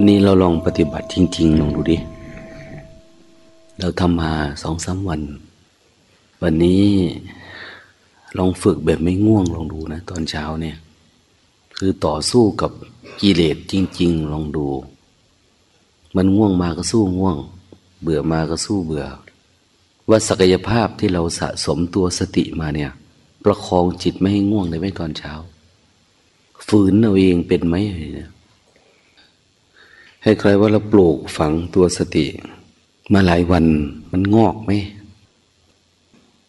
วันนี้เราลองปฏิบัติจริง ๆ ลองดูดิ เราทำมาสองสามวัน วันนี้ลองฝึกแบบไม่ง่วงลองดูนะ ตอนเช้าเนี่ย คือต่อสู้กับกิเลสจริง ๆ ลองดู มันง่วงมาก็สู้ง่วง เบื่อมาก็สู้เบื่อ ว่าศักยภาพที่เราสะสมตัวสติมาเนี่ย ประคองจิตไม่ให้ง่วงในไม่ตอนเช้า ฝืนเอาเองเป็นไหมเนี่ย ให้ใครว่าเราปลูกฝังตัวสติ มาหลายวันมันงอกไหม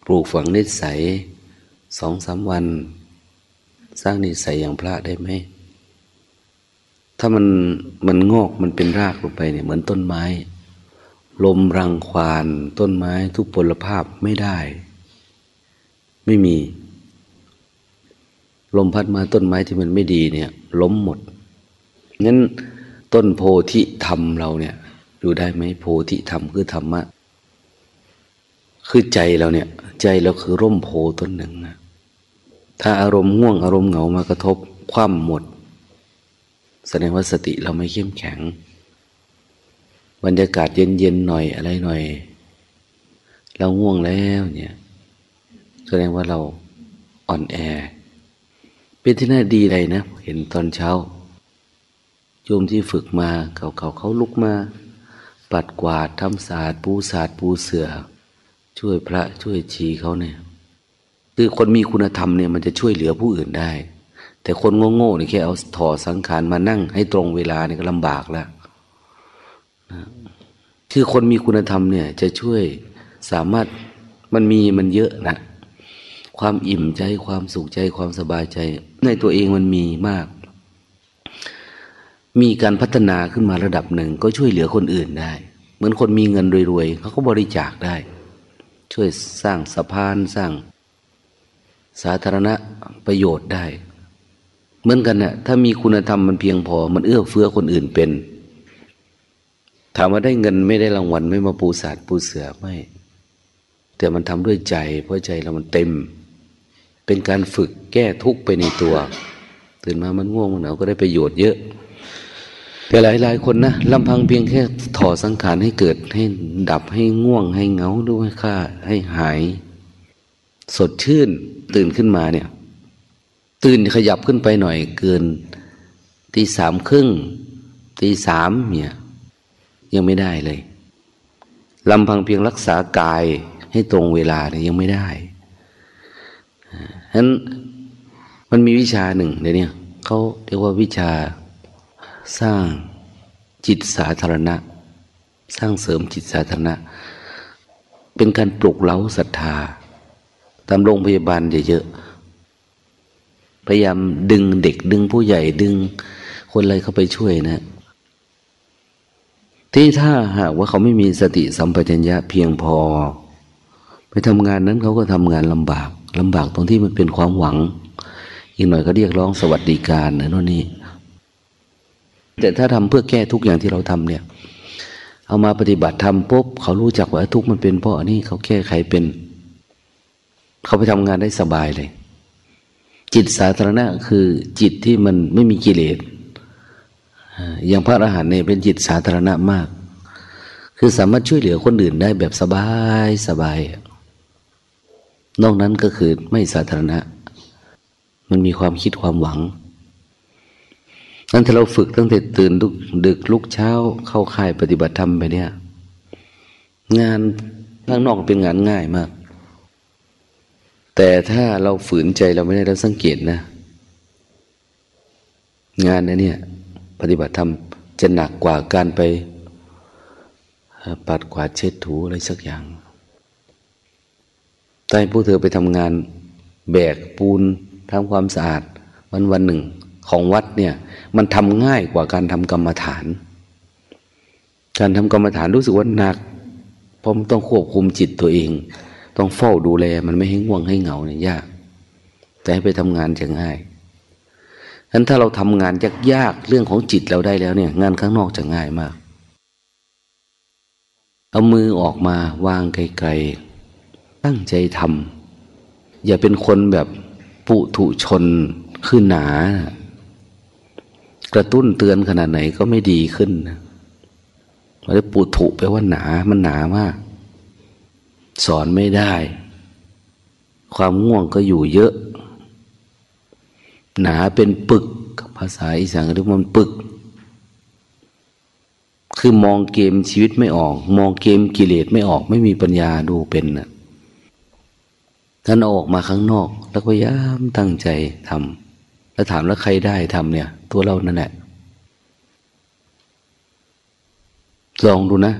ปลูกฝังนิสัยสองสามวัน สร้างนิสัยอย่างพระได้ไหม ถ้ามันมันงอกมันเป็นรากลงไปเนี่ยเหมือนต้นไม้ ลมรังควาน ต้นไม้ทุกพลภาพไม่ได้ ไม่มี ลมพัดมาต้นไม้ที่มันไม่ดีเนี่ย ล้มหมดงั้น ต้นโพธิธรรมเราเนี่ยอยู่ได้ไหมโพธิธรรมคือธรรมะ คือใจเราเนี่ย ใจเราคือร่มโพต้นหนึ่งนะถ้าอารมณ์ง่วงอารมณ์เหงามากระทบคว่ำหมด แสดงว่าสติเราไม่เข้มแข็ง บรรยากาศเย็นๆหน่อยอะไรหน่อย เราง่วงแล้วเนี่ย แสดงว่าเราอ่อนแอ เป็นที่น่าดีเลยนะ เห็นตอนเช้า โยมที่ฝึกมาเขาเขาเขาลุกมา ปัดกวาดทำศาสตร์ปูศาสตร์ปูเสือ ช่วยพระช่วยชีเขาเนี่ยคือคนมีคุณธรรมเนี่ยมันจะช่วยเหลือผู้อื่นได้ แต่คนโง่ๆเนี่ยแค่เอาถอดสังขารมานั่งให้ตรงเวลาเนี่ยก็ลำบากแล้วนะคือคนมีคุณธรรมเนี่ยจะช่วยสามารถมันมีมันเยอะนะ ความอิ่มใจความสุขใจความสบายใจ ในตัวเองมันมีมาก มีการพัฒนาขึ้นมาระดับหนึ่งก็ช่วยเหลือคนอื่นได้ เหมือนคนมีเงินรวยๆเขาก็บริจาคได้ ช่วยสร้างสะพานสร้าง สาธารณประโยชน์ได้ เหมือนกันนะ่ะถ้ามีคุณธรรมมันเพียงพอ มันเอื้อเฟื้อคนอื่นเป็น ถามว่าได้เงินไม่ได้รางวัลไม่มาปูศาสตร์ปูเสือไม่ แต่มันทำด้วยใจ เพราะใจเรามันเต็ม เป็นการฝึกแก้ทุกข์ไปในตัว ตื่นมามันง่วงมันเหนาก็ได้ประโยชน์เยอะ แต่หลายหลายคนนะลำพังเพียงแค่ถอดสังขารให้เกิดให้ดับให้ง่วงให้เงาด้วยค่าให้หาย สดชื่นตื่นขึ้นมาเนี่ย ตื่นขยับขึ้นไปหน่อยเกินตีสามครึ่งตีสามเนี่ยยังไม่ได้เลยลำพังเพียงรักษากายให้ตรงเวลาเนี่ยยังไม่ได้ฉะนั้นมันมีวิชาหนึ่งเดี๋ยวนี้เขาเรียกว่าวิชา สร้างจิตสาธารณะ สร้างเสริมจิตสาธารณะ เป็นการปลุกเล้าศรัทธา ตามโรงพยาบาลเยอะๆ พยายามดึงเด็กดึงผู้ใหญ่ดึงคนอะไรเข้าไปช่วยนะ ที่ถ้าหากว่าเขาไม่มีสติสัมปชัญญะเพียงพอ ไปทำงานนั้นเขาก็ทำงานลำบากลำบากตรงที่มันเป็นความหวัง อีกหน่อยก็เรียกร้องสวัสดิการนะโน่นนี่ แต่ถ้าทำเพื่อแก้ทุกอย่างที่เราทำเนี่ย เอามาปฏิบัติทำปุ๊บเขารู้จักว่าทุกมันเป็นเพราะอันนี้เขาแก้ไขเป็น เขาไปทำงานได้สบายเลย จิตสาธารณะคือจิตที่มันไม่มีกิเลสอย่างพระอรหันต์เนี่ยเป็นจิตสาธารณะมาก คือสามารถช่วยเหลือคนอื่นได้แบบสบายสบาย นอกนั้นก็คือไม่สาธารณะ มันมีความคิดความหวัง นั้นถ้าเราฝึกตั้งแต่ตื่นดึกลุกเช้า เข้าค่ายปฏิบัติธรรมไปเนี่ย งานข้างนอกเป็นงานง่ายมาก แต่ถ้าเราฝืนใจเราไม่ได้เราสังเกตนะ งานนะเนี่ย ปฏิบัติธรรมจะหนักกว่าการไปปัดกวาดเช็ดถูอะไรสักอย่างใต้ผู้เธอไปทำงานแบกปูนทำความสะอาดวันวันหนึ่งของวัดเนี่ย มันทำง่ายกว่าการทำกรรมฐาน การทำกรรมฐานรู้สึกว่าหนัก เพราะมันต้องควบคุมจิตตัวเอง ต้องเฝ้าดูแลมันไม่ให้ง่วงให้เหงาเนี่ยยาก แต่ให้ไปทำงานจะง่ายฉะนั้นถ้าเราทำงานยากยากเรื่องของจิตเราได้แล้วเนี่ย งานข้างนอกจะง่ายมาก เอามือออกมาวางไกลๆ ตั้งใจทำอย่าเป็นคนแบบปุถุชนคือหนา กระตุ้นเตือนขนาดไหนก็ไม่ดีขึ้นนะมันจะปุถุแปว่าหนามันหนามาก สอนไม่ได้ ความง่วงก็อยู่เยอะ หนาเป็นปึกภาษาอีสานเรียกมันปึก คือมองเกมชีวิตไม่ออก มองเกมกิเลสไม่ออก ไม่มีปัญญาดูเป็นนะท่านออกมาข้างนอก แล้วพยายามตั้งใจทำ แล้วถามแล้วใครได้ทำเนี่ย ตัวเรานั่นแหละลองดูนะ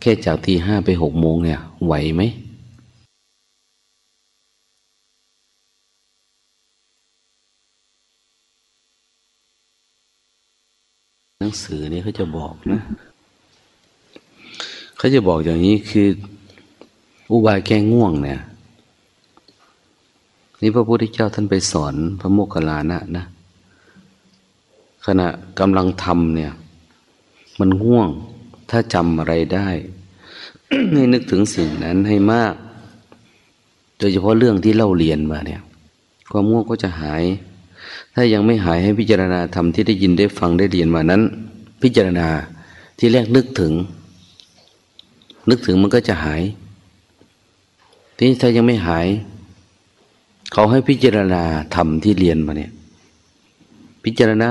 แค่จากตีห้าไปหกโมงเนี่ย ไหวไหมหนังสือนี่เขาจะบอกนะเขาจะบอกอย่างนี้คือ อุบายแก้ง่วงเนี่ย นี่พระพุทธเจ้าท่านไปสอนพระโมคคัลลานะนะ ขณะกำลังทำเนี่ย มันง่วงถ้าจำอะไรได้ ให้นึกถึงสิ่งนั้นให้มาก โดยเฉพาะเรื่องที่เล่าเรียนมาเนี่ย ความง่วงก็จะหาย ถ้ายังไม่หายให้พิจารณาธรรมที่ได้ยินได้ฟังได้เรียนมานั้น พิจารณาที่แรกนึกถึง นึกถึงมันก็จะหายทีนี้ถ้ายังไม่หาย เขาให้พิจารณาธรรมที่เรียนมาเนี่ย พิจารณา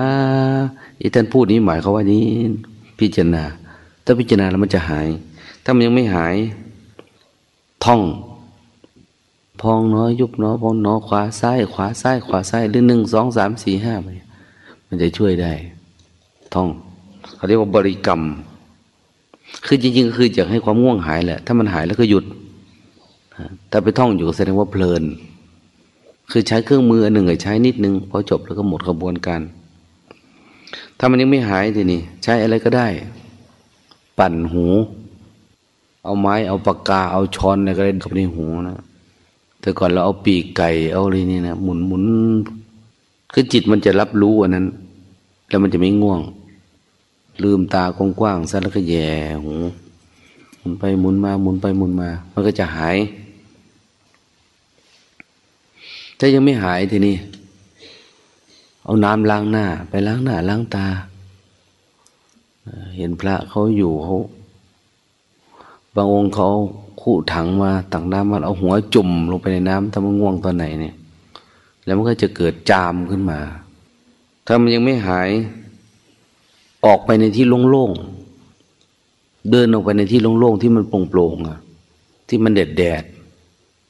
อีท่านพูดนี้หมายเขาว่านี้ พิจารณา ถ้าพิจารณาแล้วมันจะหาย ถ้ามันยังไม่หาย ท่อง พองน้อยยุบน้อยพองน้อขวาซ้ายขวาซ้ายขวาซ้ายหรือหนึ่งสองสามสี่ห้าไปมันจะช่วยได้ ท่องเขาเรียกว่าบริกรรม คือจริง ๆ คืออยากให้ความง่วงหายแหละ ถ้ามันหายแล้วก็หยุด ถ้าไปท่องอยู่แสดงว่าเพลิน คือใช้เครื่องมืออันหนึ่งใช้นิดนึงพอจบแล้วก็หมดกระบวนการ ถ้ามันยังไม่หายทีนี้ใช้อะไรก็ได้ ปั่นหู เอาไม้เอาปากกาเอาช้อนอะไรก็ได้เข้าไปในหูนะแต่ก่อนเราเอาปีกไก่เอาอะไรนี่นะหมุนหมุนคือจิตมันจะรับรู้อันนั้น แล้วมันจะไม่ง่วง ลืมตากว้างๆซะแล้วก็แย่หูหมุนไปหมุนมาหมุนไปหมุนมา มันก็จะหาย ถ้ายังไม่หายทีนี้เอาน้ำล้างหน้า ไปล้างหน้าล้างตา เห็นพระเขาอยู่เขาบางองค์เขาคู่ถังมาตักน้ำมาเอาหัวจุ่มลงไปในน้ำถ้ามันง่วงตอนไหนเนี่ย แล้วมันก็จะเกิดจามขึ้นมา ถ้ามันยังไม่หาย ออกไปในที่โล่งๆเดินออกไปในที่โล่งๆที่มันโปร่งๆอะ ที่มันแดดแดด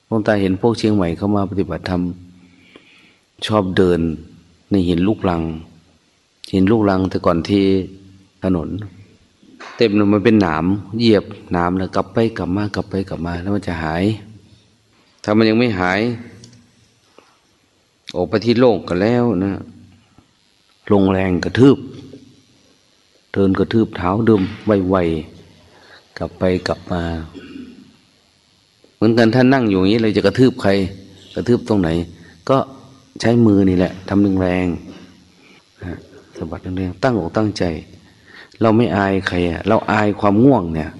หลวงตาเห็นพวกเชียงใหม่เขามาปฏิบัติธรรม ชอบเดินในหินลูกลัง หินลูกลังแต่ก่อนที่ถนน เต็มมันเป็นหนามเหยียบหนามแล้วกลับไปกลับมากลับไปกลับมา แล้วมันจะหาย ถ้ามันยังไม่หาย ออกไปที่โลกกันแล้วนะลงแรงกระทืบ เดินกระทืบเท้าเดิมไวๆกลับไปกลับมา เหมือนกันท่านนั่งอยู่อย่างนี้เลยจะกระทืบใคร กระทืบตรงไหน ก็ ใช้มือนี่แหละทำแรงๆสะบัดแรงๆตั้งอกตั้งใจ เราไม่อายใครอะเราอายความง่วงเนี่ย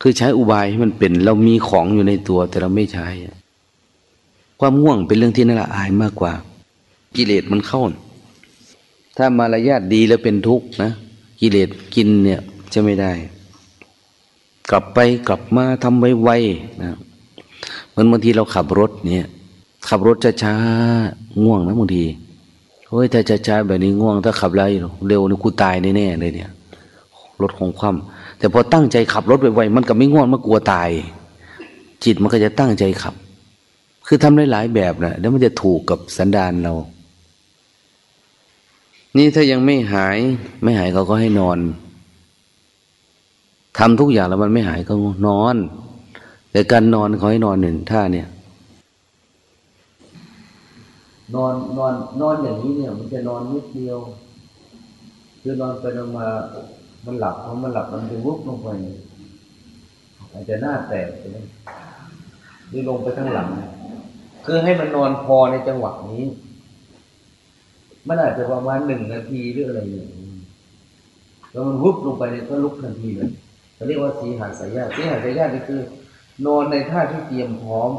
คือใช้อุบายให้มันเป็น เรามีของอยู่ในตัวแต่เราไม่ใช้ ความง่วงเป็นเรื่องที่น่าอายมากกว่า กิเลสมันเข้า ถ้ามารยาทดีแล้วเป็นทุกข์นะกิเลสกินเนี่ยจะไม่ได้ กลับไปกลับมาทำไวๆนะเหมือนบางทีเราขับรถเนี่ย ขับรถช้าๆง่วงนะบางทีเฮ้ยถ้าจะใช้แบบนี้ง่วง ถ้าขับไรเร็วนี่กูตายแน่ๆเลยเนี่ยรถของความแต่พอตั้งใจขับรถไวๆมันก็ไม่ง่วงมันกลัวตาย จิตมันก็จะตั้งใจขับ คือทำได้หลายแบบนะแล้วมันจะถูกกับสันดานเรา นี่ถ้ายังไม่หาย ไม่หายเขาก็ให้นอนทำทุกอย่างแล้วมันไม่หายก็นอน แต่การนอนเขาให้นอนหนึ่งท่าเนี่ย นอนนอนนอนอย่างนี้เนี่ย มันจะนอนนิดเดียว คือนอนไปลงมา มันหลับพอมันหลับมันจะวุบลงไปอาจจะหน้าแตกไปเลยหรือลงไปข้างหลัง คือให้มันนอนพอในจังหวะนี้ มันอาจจะประมาณหนึ่งนาทีหรืออะไรอย่างนี้แล้วมันวุบลงไปเนี่ยก็ลุกทันทีเลยเขาเรียกว่าสีหาสายญาสีหาสายญาตินี่คือ นอนในท่าที่เตรียมพร้อม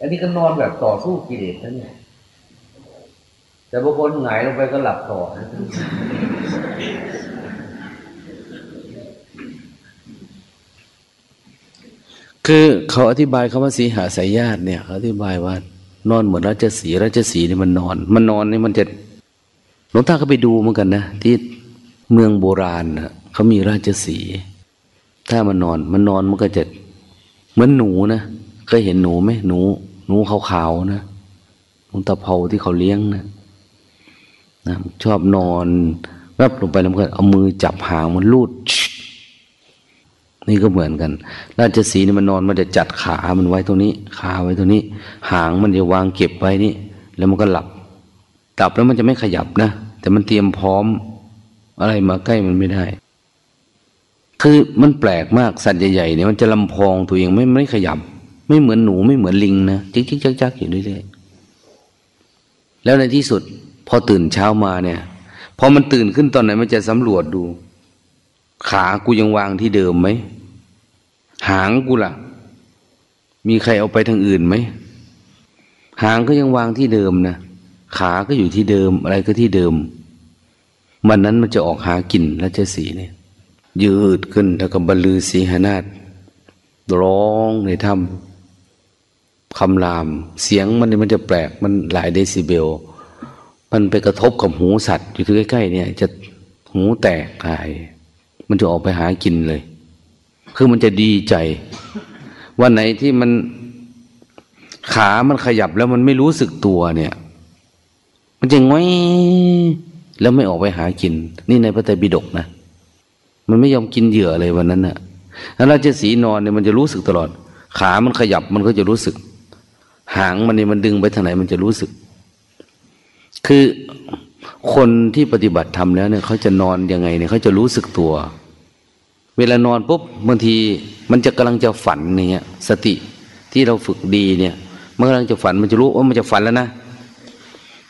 อันนี้ก็นอนแบบต่อสู้กิเลสนะเนี่ย แต่บางคนหงายลงไปก็หลับต่อ คือเขาอธิบายคำว่าสีหาสายญาติเนี่ยเขาอธิบายว่านอนเหมือนราชสีราชสีนี่มันนอน มันนอนนี่มันจะหลวงตาก็ไปดูเหมือนกันนะที่เมืองโบราณนะเขามีราชสี ถ้ามันนอน มันนอนมันก็จะเหมือนหนูนะเคยเห็นหนูไหมหนู หนูขาวๆนะหนูตะเภาที่เขาเลี้ยงนะ นะชอบนอนแวบลงไปแล้วก็เอามือจับหางมันลูด นี่ก็เหมือนกัน ราชสีนี่มันนอนมันจะจัดขามันไว้ตรงนี้ ขาไว้ตรงนี้ หางมันจะวางเก็บไว้นี่ แล้วมันก็หลับหลับแล้วมันจะไม่ขยับนะ แต่มันเตรียมพร้อม อะไรมาใกล้มันไม่ได้ คือมันแปลกมากสัตว์ใหญ่ๆเนี่ยมันจะลำพองตัวเองไม่ไม่ขยับ ไม่เหมือนหนูไม่เหมือนลิงนะจิกจิกจักจักอยู่เรื่อยๆแล้วในที่สุด พอตื่นเช้ามาเนี่ยพอมันตื่นขึ้นตอนไหนมันจะสำรวจดู ขากูยังวางที่เดิมไหม หางกูล่ะ มีใครเอาไปทางอื่นไหม หางก็ยังวางที่เดิมนะขาก็อยู่ที่เดิมอะไรก็ที่เดิม มันนั้นมันจะออกหากินแล้วจะสีเนี่ย ยืดขึ้นแล้วก็บรรลือสีหนาฏร้องในถ้ำคำราม เสียงมันมันจะแปลกมันหลายเดซิเบล มันไปกระทบกับหูสัตว์อยู่ที่ใกล้ๆเนี่ย จะหูแตกหาย มันจะออกไปหากินเลย คือมันจะดีใจ วันไหนที่มันขามันขยับแล้วมันไม่รู้สึกตัวเนี่ย มันจะง้อยแล้วไม่ออกไปหากิน นี่ในพระไตรปิฎกนะ มันไม่ยอมกินเหยื่อเลยวันนั้นนะ่ะถ้าราชสีนอนเนี่ยมันจะรู้สึกตลอด ขามันขยับมันก็จะรู้สึก หางมันเนี่ยมันดึงไปทางไหนมันจะรู้สึก คือคนที่ปฏิบัติธรรมแล้วเนี่ยเขาจะนอนยังไงเนี่ยเขาจะรู้สึกตัว เวลานอนปุ๊บบางทีมันจะกำลังจะฝันเนี่ยสติที่เราฝึกดีเนี่ยมันกำลังจะฝันมันจะรู้ว่ามันจะฝันแล้วนะ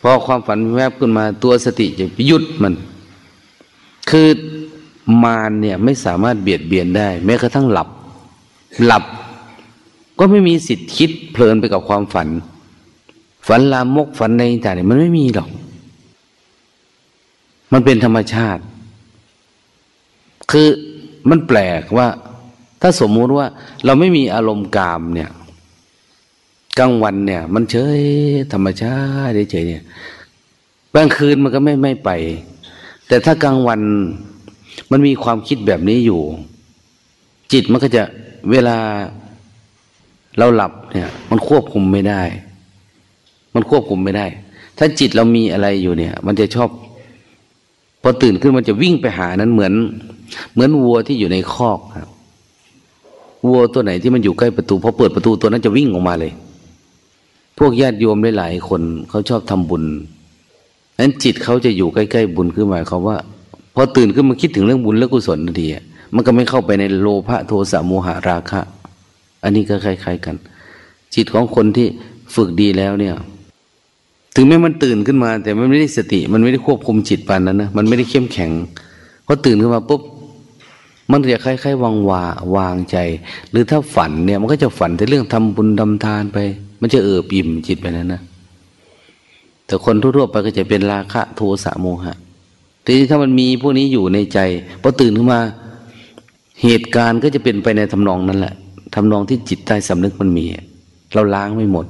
พอความฝันแวบขึ้นมาตัวสติจะหยุดมัน คือมารเนี่ยไม่สามารถเบียดเบียนได้ แม้กระทั่งหลับ หลับก็ไม่มีสิทธิ์คิดเพลินไปกับความฝัน ฝันลามกฝันในต่างเนี่ยมันไม่มีหรอก มันเป็นธรรมชาติ คือมันแปลกว่า ถ้าสมมุติว่า เราไม่มีอารมณ์กามเนี่ยกลางวันเนี่ย มันเฉยธรรมชาติเฉยเนี่ยกลางคืนมันก็ไม่ไม่ไป แต่ถ้ากลางวันมันมีความคิดแบบนี้อยู่ จิตมันก็จะเวลาเราหลับเนี่ย มันควบคุมไม่ได้ มันควบคุมไม่ได้ ถ้าจิตเรามีอะไรอยู่เนี่ย มันจะชอบ พอตื่นขึ้นมันจะวิ่งไปหานั้นเหมือน เหมือนวัวที่อยู่ในคอกครับวัวตัวไหนที่มันอยู่ใกล้ประตูพอเปิดประตูตัวนั้นจะวิ่งออกมาเลย พวกญาติโยมหลายๆคนเขาชอบทำบุญนั้นจิตเขาจะอยู่ใกล้ๆบุญคือหมายความว่า พอตื่นขึ้นมาคิดถึงเรื่องบุญและกุศลนาทีมันก็ไม่เข้าไปในโลภะโทสะโมหะราคะ อันนี้ก็คล้าย ๆ กัน จิตของคนที่ฝึกดีแล้วเนี่ย ถึงแม้มันตื่นขึ้นมา แต่มันไม่ได้สติ มันไม่ได้ควบคุมจิตปานนั้นนะมันไม่ได้เข้มแข็งพอตื่นขึ้นมาปุ๊บมันจะคล้ายๆวางวาวางใจ หรือถ้าฝันเนี่ยมันก็จะฝันแต่เรื่องทำบุญทาทานไป มันจะเออปิ่มจิตไปนั้นนะแต่คนทั่วๆไปก็จะเป็นราคะโทสะโมหะทีนี้ถ้ามันมีพวกนี้อยู่ในใจพอตื่นขึ้นมา เหตุการณ์ก็จะเป็นไปในทำนองนั้นแหละทำนองที่จิตใต้สำนึกมันมี เราล้างไม่หมด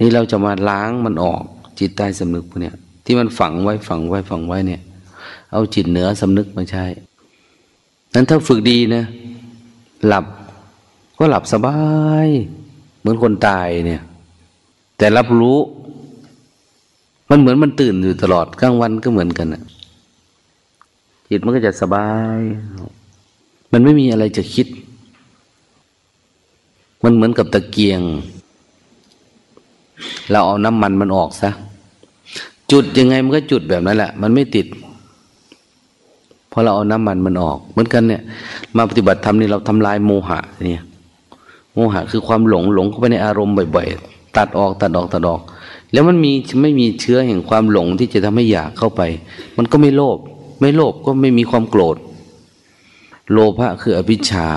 นี่เราจะมาล้างมันออกจิตใต้สำนึกพวกเนี้ยที่มันฝังไว้ฝังไว้ฝังไว้เนี่ย เอาจิตเหนือสำนึกมาใช้นั้นถ้าฝึกดีนะหลับก็หลับสบาย เหมือนคนตายเนี่ย แต่รับรู้ มันเหมือนมันตื่นอยู่ตลอดกลางวันก็เหมือนกันนะจิตมันก็จะสบาย มันไม่มีอะไรจะคิด มันเหมือนกับตะเกียง เราเอาน้ำมันมันออกซะจุดยังไงมันก็จุดแบบนั้นแหละ มันไม่ติดพอเราเอาน้ำมันมันออก เหมือนกันเนี่ย มาปฏิบัติธรรมนี่เราทำลายโมหะเนี่ยโมหะคือความหลงหลงเข้าไปในอารมณ์บ่อยๆ ตัดออกตัดออกตัดออก แล้วมันมีไม่มีเชื้อแห่งความหลงที่จะทำให้อยากเข้าไป มันก็ไม่โลภไม่โลภก็ไม่มีความโกรธ โลภะคืออภิชา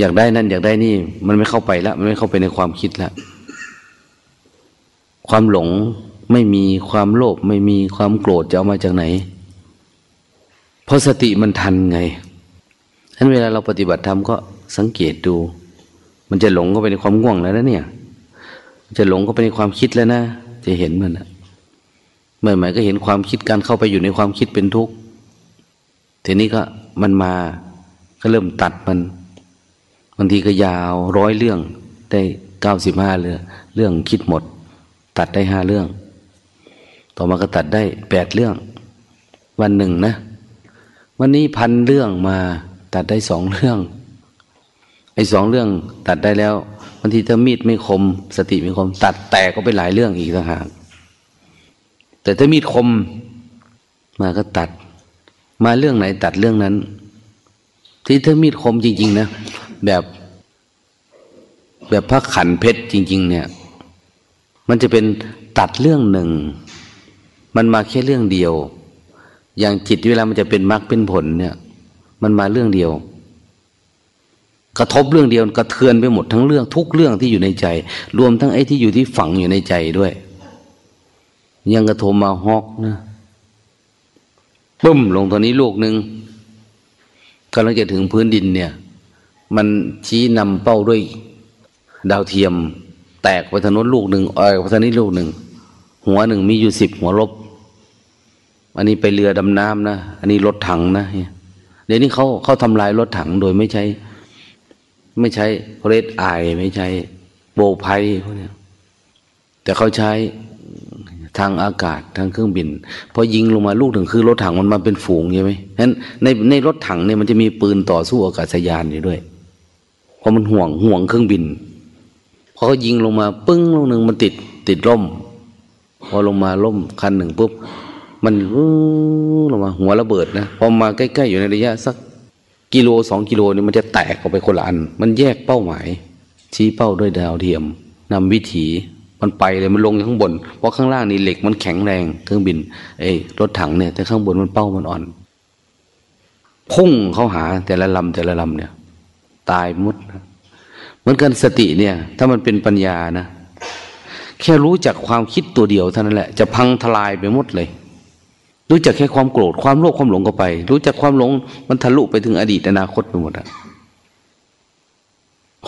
อยากได้นั่นอยากได้นี่ มันไม่เข้าไปแล้วมันไม่เข้าไปในความคิดแล้ว ความหลงไม่มีความโลภไม่มีความโกรธจะเอามาจากไหน เพราะสติมันทันไงฉะนั้นเวลาเราปฏิบัติธรรมก็สังเกตดู มันจะหลงเข้าไปในความง่วงแล้วนะเนี่ยจะหลงเข้าไปในความคิดแล้วนะ จะเห็นมันนะเมื่อไหร่ก็เห็นความคิดการเข้าไปอยู่ในความคิดเป็นทุกข์ทีนี้ก็มันมาก็เริ่มตัดมันบางทีก็ยาวร้อยเรื่องได้เก้าสิบห้าเรื่องเรื่องคิดหมด ตัดได้ห้าเรื่อง ต่อมาก็ตัดได้แปดเรื่อง วันหนึ่งนะ วันนี้พันเรื่องมาตัดได้สองเรื่อง ไอ้สองเรื่องตัดได้แล้วบางทีถ้ามีดไม่คม สติไม่คม ตัดแตกก็ไปหลายเรื่องอีกต่างหากแต่ถ้ามีดคมมาก็ตัด มาเรื่องไหนตัดเรื่องนั้น ที่ถ้ามีดคมจริง ๆ นะ แบบแบบพระขันเพชรจริง ๆ เนี่ย มันจะเป็นตัดเรื่องหนึ่ง มันมาแค่เรื่องเดียว อย่างจิตเวลามันจะเป็นมรรคเป็นผลเนี่ย มันมาเรื่องเดียว กระทบเรื่องเดียวกระเทือนไปหมดทั้งเรื่องทุกเรื่องที่อยู่ในใจ รวมทั้งไอ้ที่อยู่ที่ฝังอยู่ในใจด้วย ยังกระทมมาฮอกนะปึ้มลงตอนนี้ลูกหนึ่งกำลังจะถึงพื้นดินเนี่ย มันชี้นำเป้าด้วยดาวเทียม แตกไปทางโน้นลูกหนึ่งเออไปทางนี้ลูกหนึ่ง หัวหนึ่งมีอยู่สิบหัวลบ อันนี้ไปเรือดำน้ำนะ อันนี้รถถังนะ เดี๋ยวนี้เขาเขาทำลายรถถังโดยไม่ใช้ ไม่ใช้เรดไอไม่ใช้โบไพพวกนี้แต่เขาใช้ทางอากาศทางเครื่องบิน พอยิงลงมาลูกหนึ่งคือรถถังมันมาเป็นฝูงใช่ไหมฉะนั้นในในรถถังเนี่ยมันจะมีปืนต่อสู้อากาศยานอยู่ด้วย เพราะมันห่วงห่วงเครื่องบิน เขายิงลงมาปึ้งลงหนึ่งมันติดติดร่ม พอลงมาล่มคันหนึ่งปุ๊บ มันลงมาหัวระเบิดนะพอมาใกล้ๆอยู่ในระยะสักกิโลสองกิโลนี่มันจะแตกออกไปคนละอัน มันแยกเป้าหมาย ชี้เป้าด้วยดาวเทียมนำวิถีมันไปเลยมันลงข้างบน เพราะข้างล่างนี่เหล็กมันแข็งแรงเครื่องบิน เอ้รถถังเนี่ยแต่ข้างบนมันเป้ามันอ่อน พุ่งเข้าหาแต่ละลำแต่ละลำเนี่ย ตายมุดนะ เหมือนกันสติเนี่ย ถ้ามันเป็นปัญญานะ แค่รู้จักความคิดตัวเดียวเท่านั้นแหละ จะพังทลายไปหมดเลย รู้จักแค่ความโกรธความโลภความหลงก็ไป รู้จักความหลงมันทะลุไปถึงอดีตอนาคตไปหมดอะ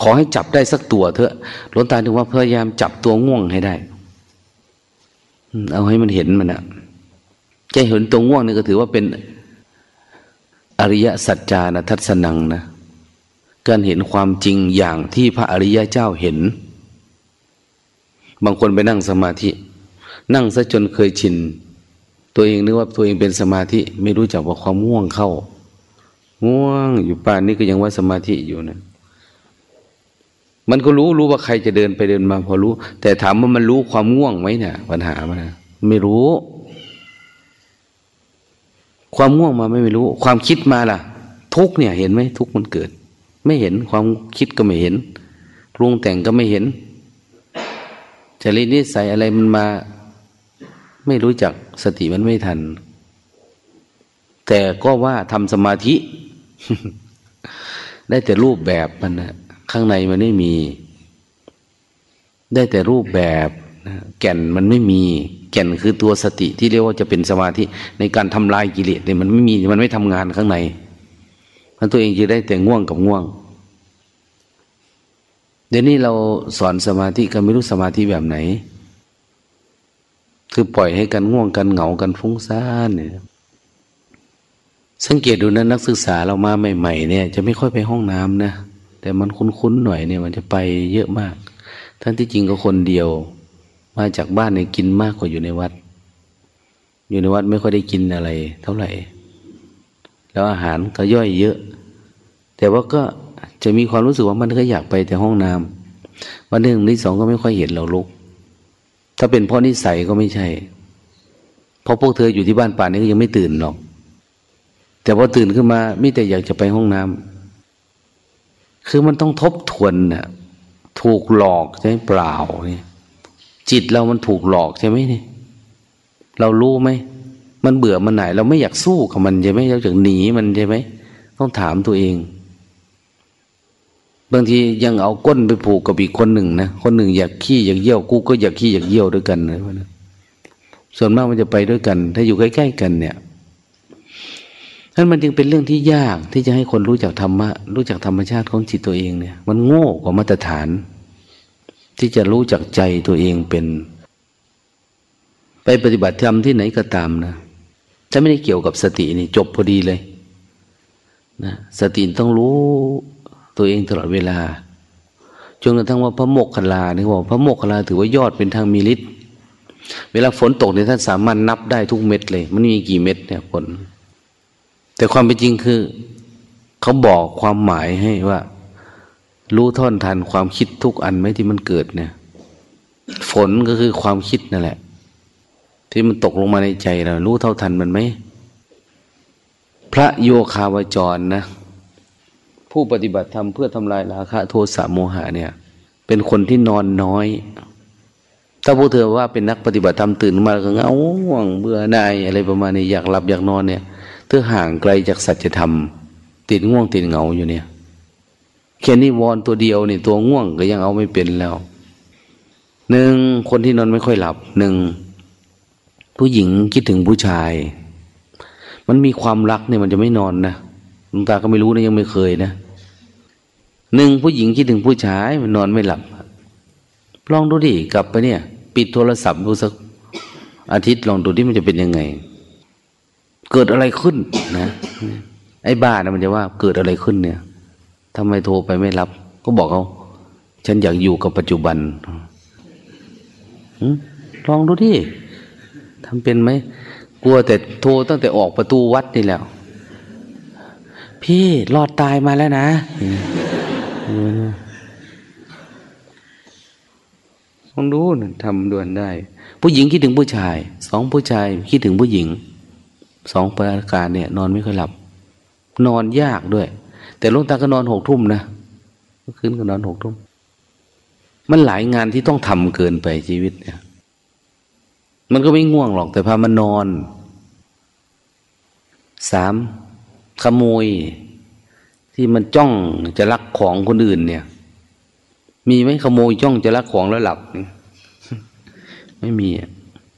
ขอให้จับได้สักตัวเถอะหลวงตาถึงว่าพยายามจับตัวง่วงให้ได้ เอาให้มันเห็นมันอะแค่เห็นตัวง่วงนี่ก็ถือว่าเป็นอริยสัจจานทัศนังนะ การเห็นความจริงอย่างที่พระอริยะเจ้าเห็น บางคนไปนั่งสมาธิ นั่งซะจนเคยชิน ตัวเองนึกว่าตัวเองเป็นสมาธิไม่รู้จักว่าความง่วงเข้า ง่วงอยู่ป่านนี้ก็ยังว่าสมาธิอยู่นะมันก็รู้รู้ว่าใครจะเดินไปเดินมาพอรู้ แต่ถามว่ามันรู้ความง่วงไหมเนี่ยปัญหามันนะไม่รู้ ความง่วงมาไม่ไม่รู้ ความคิดมาล่ะ ทุกเนี่ยเห็นไหมทุกมันเกิด ไม่เห็นความคิดก็ไม่เห็นรุงแต่งก็ไม่เห็นจริตนิสัยอะไรมันมา ไม่รู้จักสติมันไม่ทัน แต่ก็ว่าทำสมาธิ ได้แต่รูปแบบมันนะข้างในมันไม่มี ได้แต่รูปแบบแก่นมันไม่มี แก่นคือตัวสติที่เรียกว่าจะเป็นสมาธิ ในการทำลายกิเลสเนี่ยมันไม่มีมันไม่ทำงานข้างใน มันตัวเองจะได้แต่ง่วงกับง่วง เดี๋ยวนี้เราสอนสมาธิกันไม่รู้สมาธิแบบไหน คือปล่อยให้กันง่วงกันเหงากันฟุ้งซ่านเนี่ยสังเกตดูนะนักศึกษาเรามาใหม่ ๆ เนี่ย จะไม่ค่อยไปห้องน้ำนะแต่มันคุ้นๆหน่อยเนี่ย มันจะไปเยอะมากทั้งที่จริงก็คนเดียว มาจากบ้านเนี่ยกินมากกว่าอยู่ในวัด อยู่ในวัดไม่ค่อยได้กินอะไร เท่าไหร่ แล้วอาหารก็ย่อยเยอะ แต่ว่าก็จะมีความรู้สึกว่ามันก็อยากไปแต่ห้องน้ำวันหนึ่งที่สองก็ไม่ค่อยเห็นเราลุก ถ้าเป็นเพราะนิสัยก็ไม่ใช่ เพราะพวกเธออยู่ที่บ้านป่านนี้ก็ยังไม่ตื่นหรอก แต่พอตื่นขึ้นมามิแต่อยากจะไปห้องน้ำคือมันต้องทบทวนน่ะถูกหลอกใช่ไหมเปล่าเนี่ยจิตเรามันถูกหลอกใช่ไหมเนี่ยเรารู้ไหม มันเบื่อมันไหนเราไม่อยากสู้กับมันใช่ไหมเราอยากหนีมันใช่ไหมต้องถามตัวเอง บางทียังเอาก้นไปผูกกับอีกคนหนึ่งนะคนหนึ่งอยากขี้อยากเยี่ยวกูก็อยากขี้อยากเยี่ยวด้วยกันนะส่วนมากมันจะไปด้วยกัน ถ้าอยู่ใกล้ ๆ กันเนี่ยนั้นมันจึงเป็นเรื่องที่ยากที่จะให้คนรู้จักธรรมะรู้จักธรรมชาติของจิตตัวเองเนี่ย มันโง่กว่ามาตรฐาน ที่จะรู้จักใจตัวเองเป็น ไปปฏิบัติธรรมที่ไหนก็ตามนะ ถ้าไม่ได้เกี่ยวกับสตินี่จบพอดีเลยนะสติต้องรู้ตัวเองตลอดเวลาจนกระทั่งว่าพระโมกขลาเนี่ยบอกพระโมกขลาถือว่ายอดเป็นทางมีฤทธิ์เวลาฝนตกเนี่ยท่านสามารถนับได้ทุกเม็ดเลย มันมีกี่เม็ดเนี่ยฝนแต่ความเป็นจริงคือ เขาบอกความหมายให้ว่า รู้ท่อนทันความคิดทุกอันไหมที่มันเกิดเนี่ย ฝนก็คือความคิดนั่นแหละ ที่มันตกลงมาในใจเรารู้เท่าทันมันไหม พระโยคาวจรนะ ผู้ปฏิบัติธรรมเพื่อทำลายราคะโทสะโมหะเนี่ย เป็นคนที่นอนน้อย ถ้าพวกเธอว่าเป็นนักปฏิบัติธรรมตื่นมาก็เงาห่วงเบื่อหน่ายอะไรประมาณนี้อยากหลับอยากนอนเนี่ย เธอห่างไกลจากสัจธรรม ติดง่วงติดเหงาอยู่เนี่ยแค่นี้วอนตัวเดียวนี่ตัวง่วงก็ยังเอาไม่เป็นแล้วหนึ่งคนที่นอนไม่ค่อยหลับหนึ่ง ผู้หญิงคิดถึงผู้ชาย มันมีความรักเนี่ยมันจะไม่นอนนะหลวงตาก็ไม่รู้นะยังไม่เคยนะหนึ่งผู้หญิงคิดถึงผู้ชายมันนอนไม่หลับลองดูดิกลับไปเนี่ย ปิดโทรศัพท์ดูสักอาทิตย์ลองดูที่มันจะเป็นยังไง เกิดอะไรขึ้นนะ ไอ้บ้านะมันจะว่าเกิดอะไรขึ้นเนี่ยทำไมโทรไปไม่รับ ก็บอกเขาฉันอยากอยู่กับปัจจุบันลองดูดิ ทำเป็นไหมกลัวแต่โทรตั้งแต่ออกประตูวัดนี่แล้ว พี่รอดตายมาแล้วนะลองดูนะทำด่วนได้ ผู้หญิงคิดถึงผู้ชาย สองผู้ชายคิดถึงผู้หญิง สองประการเนี่ย นอนไม่ค่อยหลับ นอนยากด้วย แต่ลุงตาก็นอนหกทุ่มนะเมื่อคืนก็นอนหกทุ่มมันหลายงานที่ต้องทำเกินไปชีวิตเนี่ย มันก็ไม่ง่วงหรอกแต่พามันนอนสามขโมย ที่มันจ้องจะลักของคนอื่น เนี่ย มีไหมขโมยจ้องจะลักของแล้วหลับ ไม่มี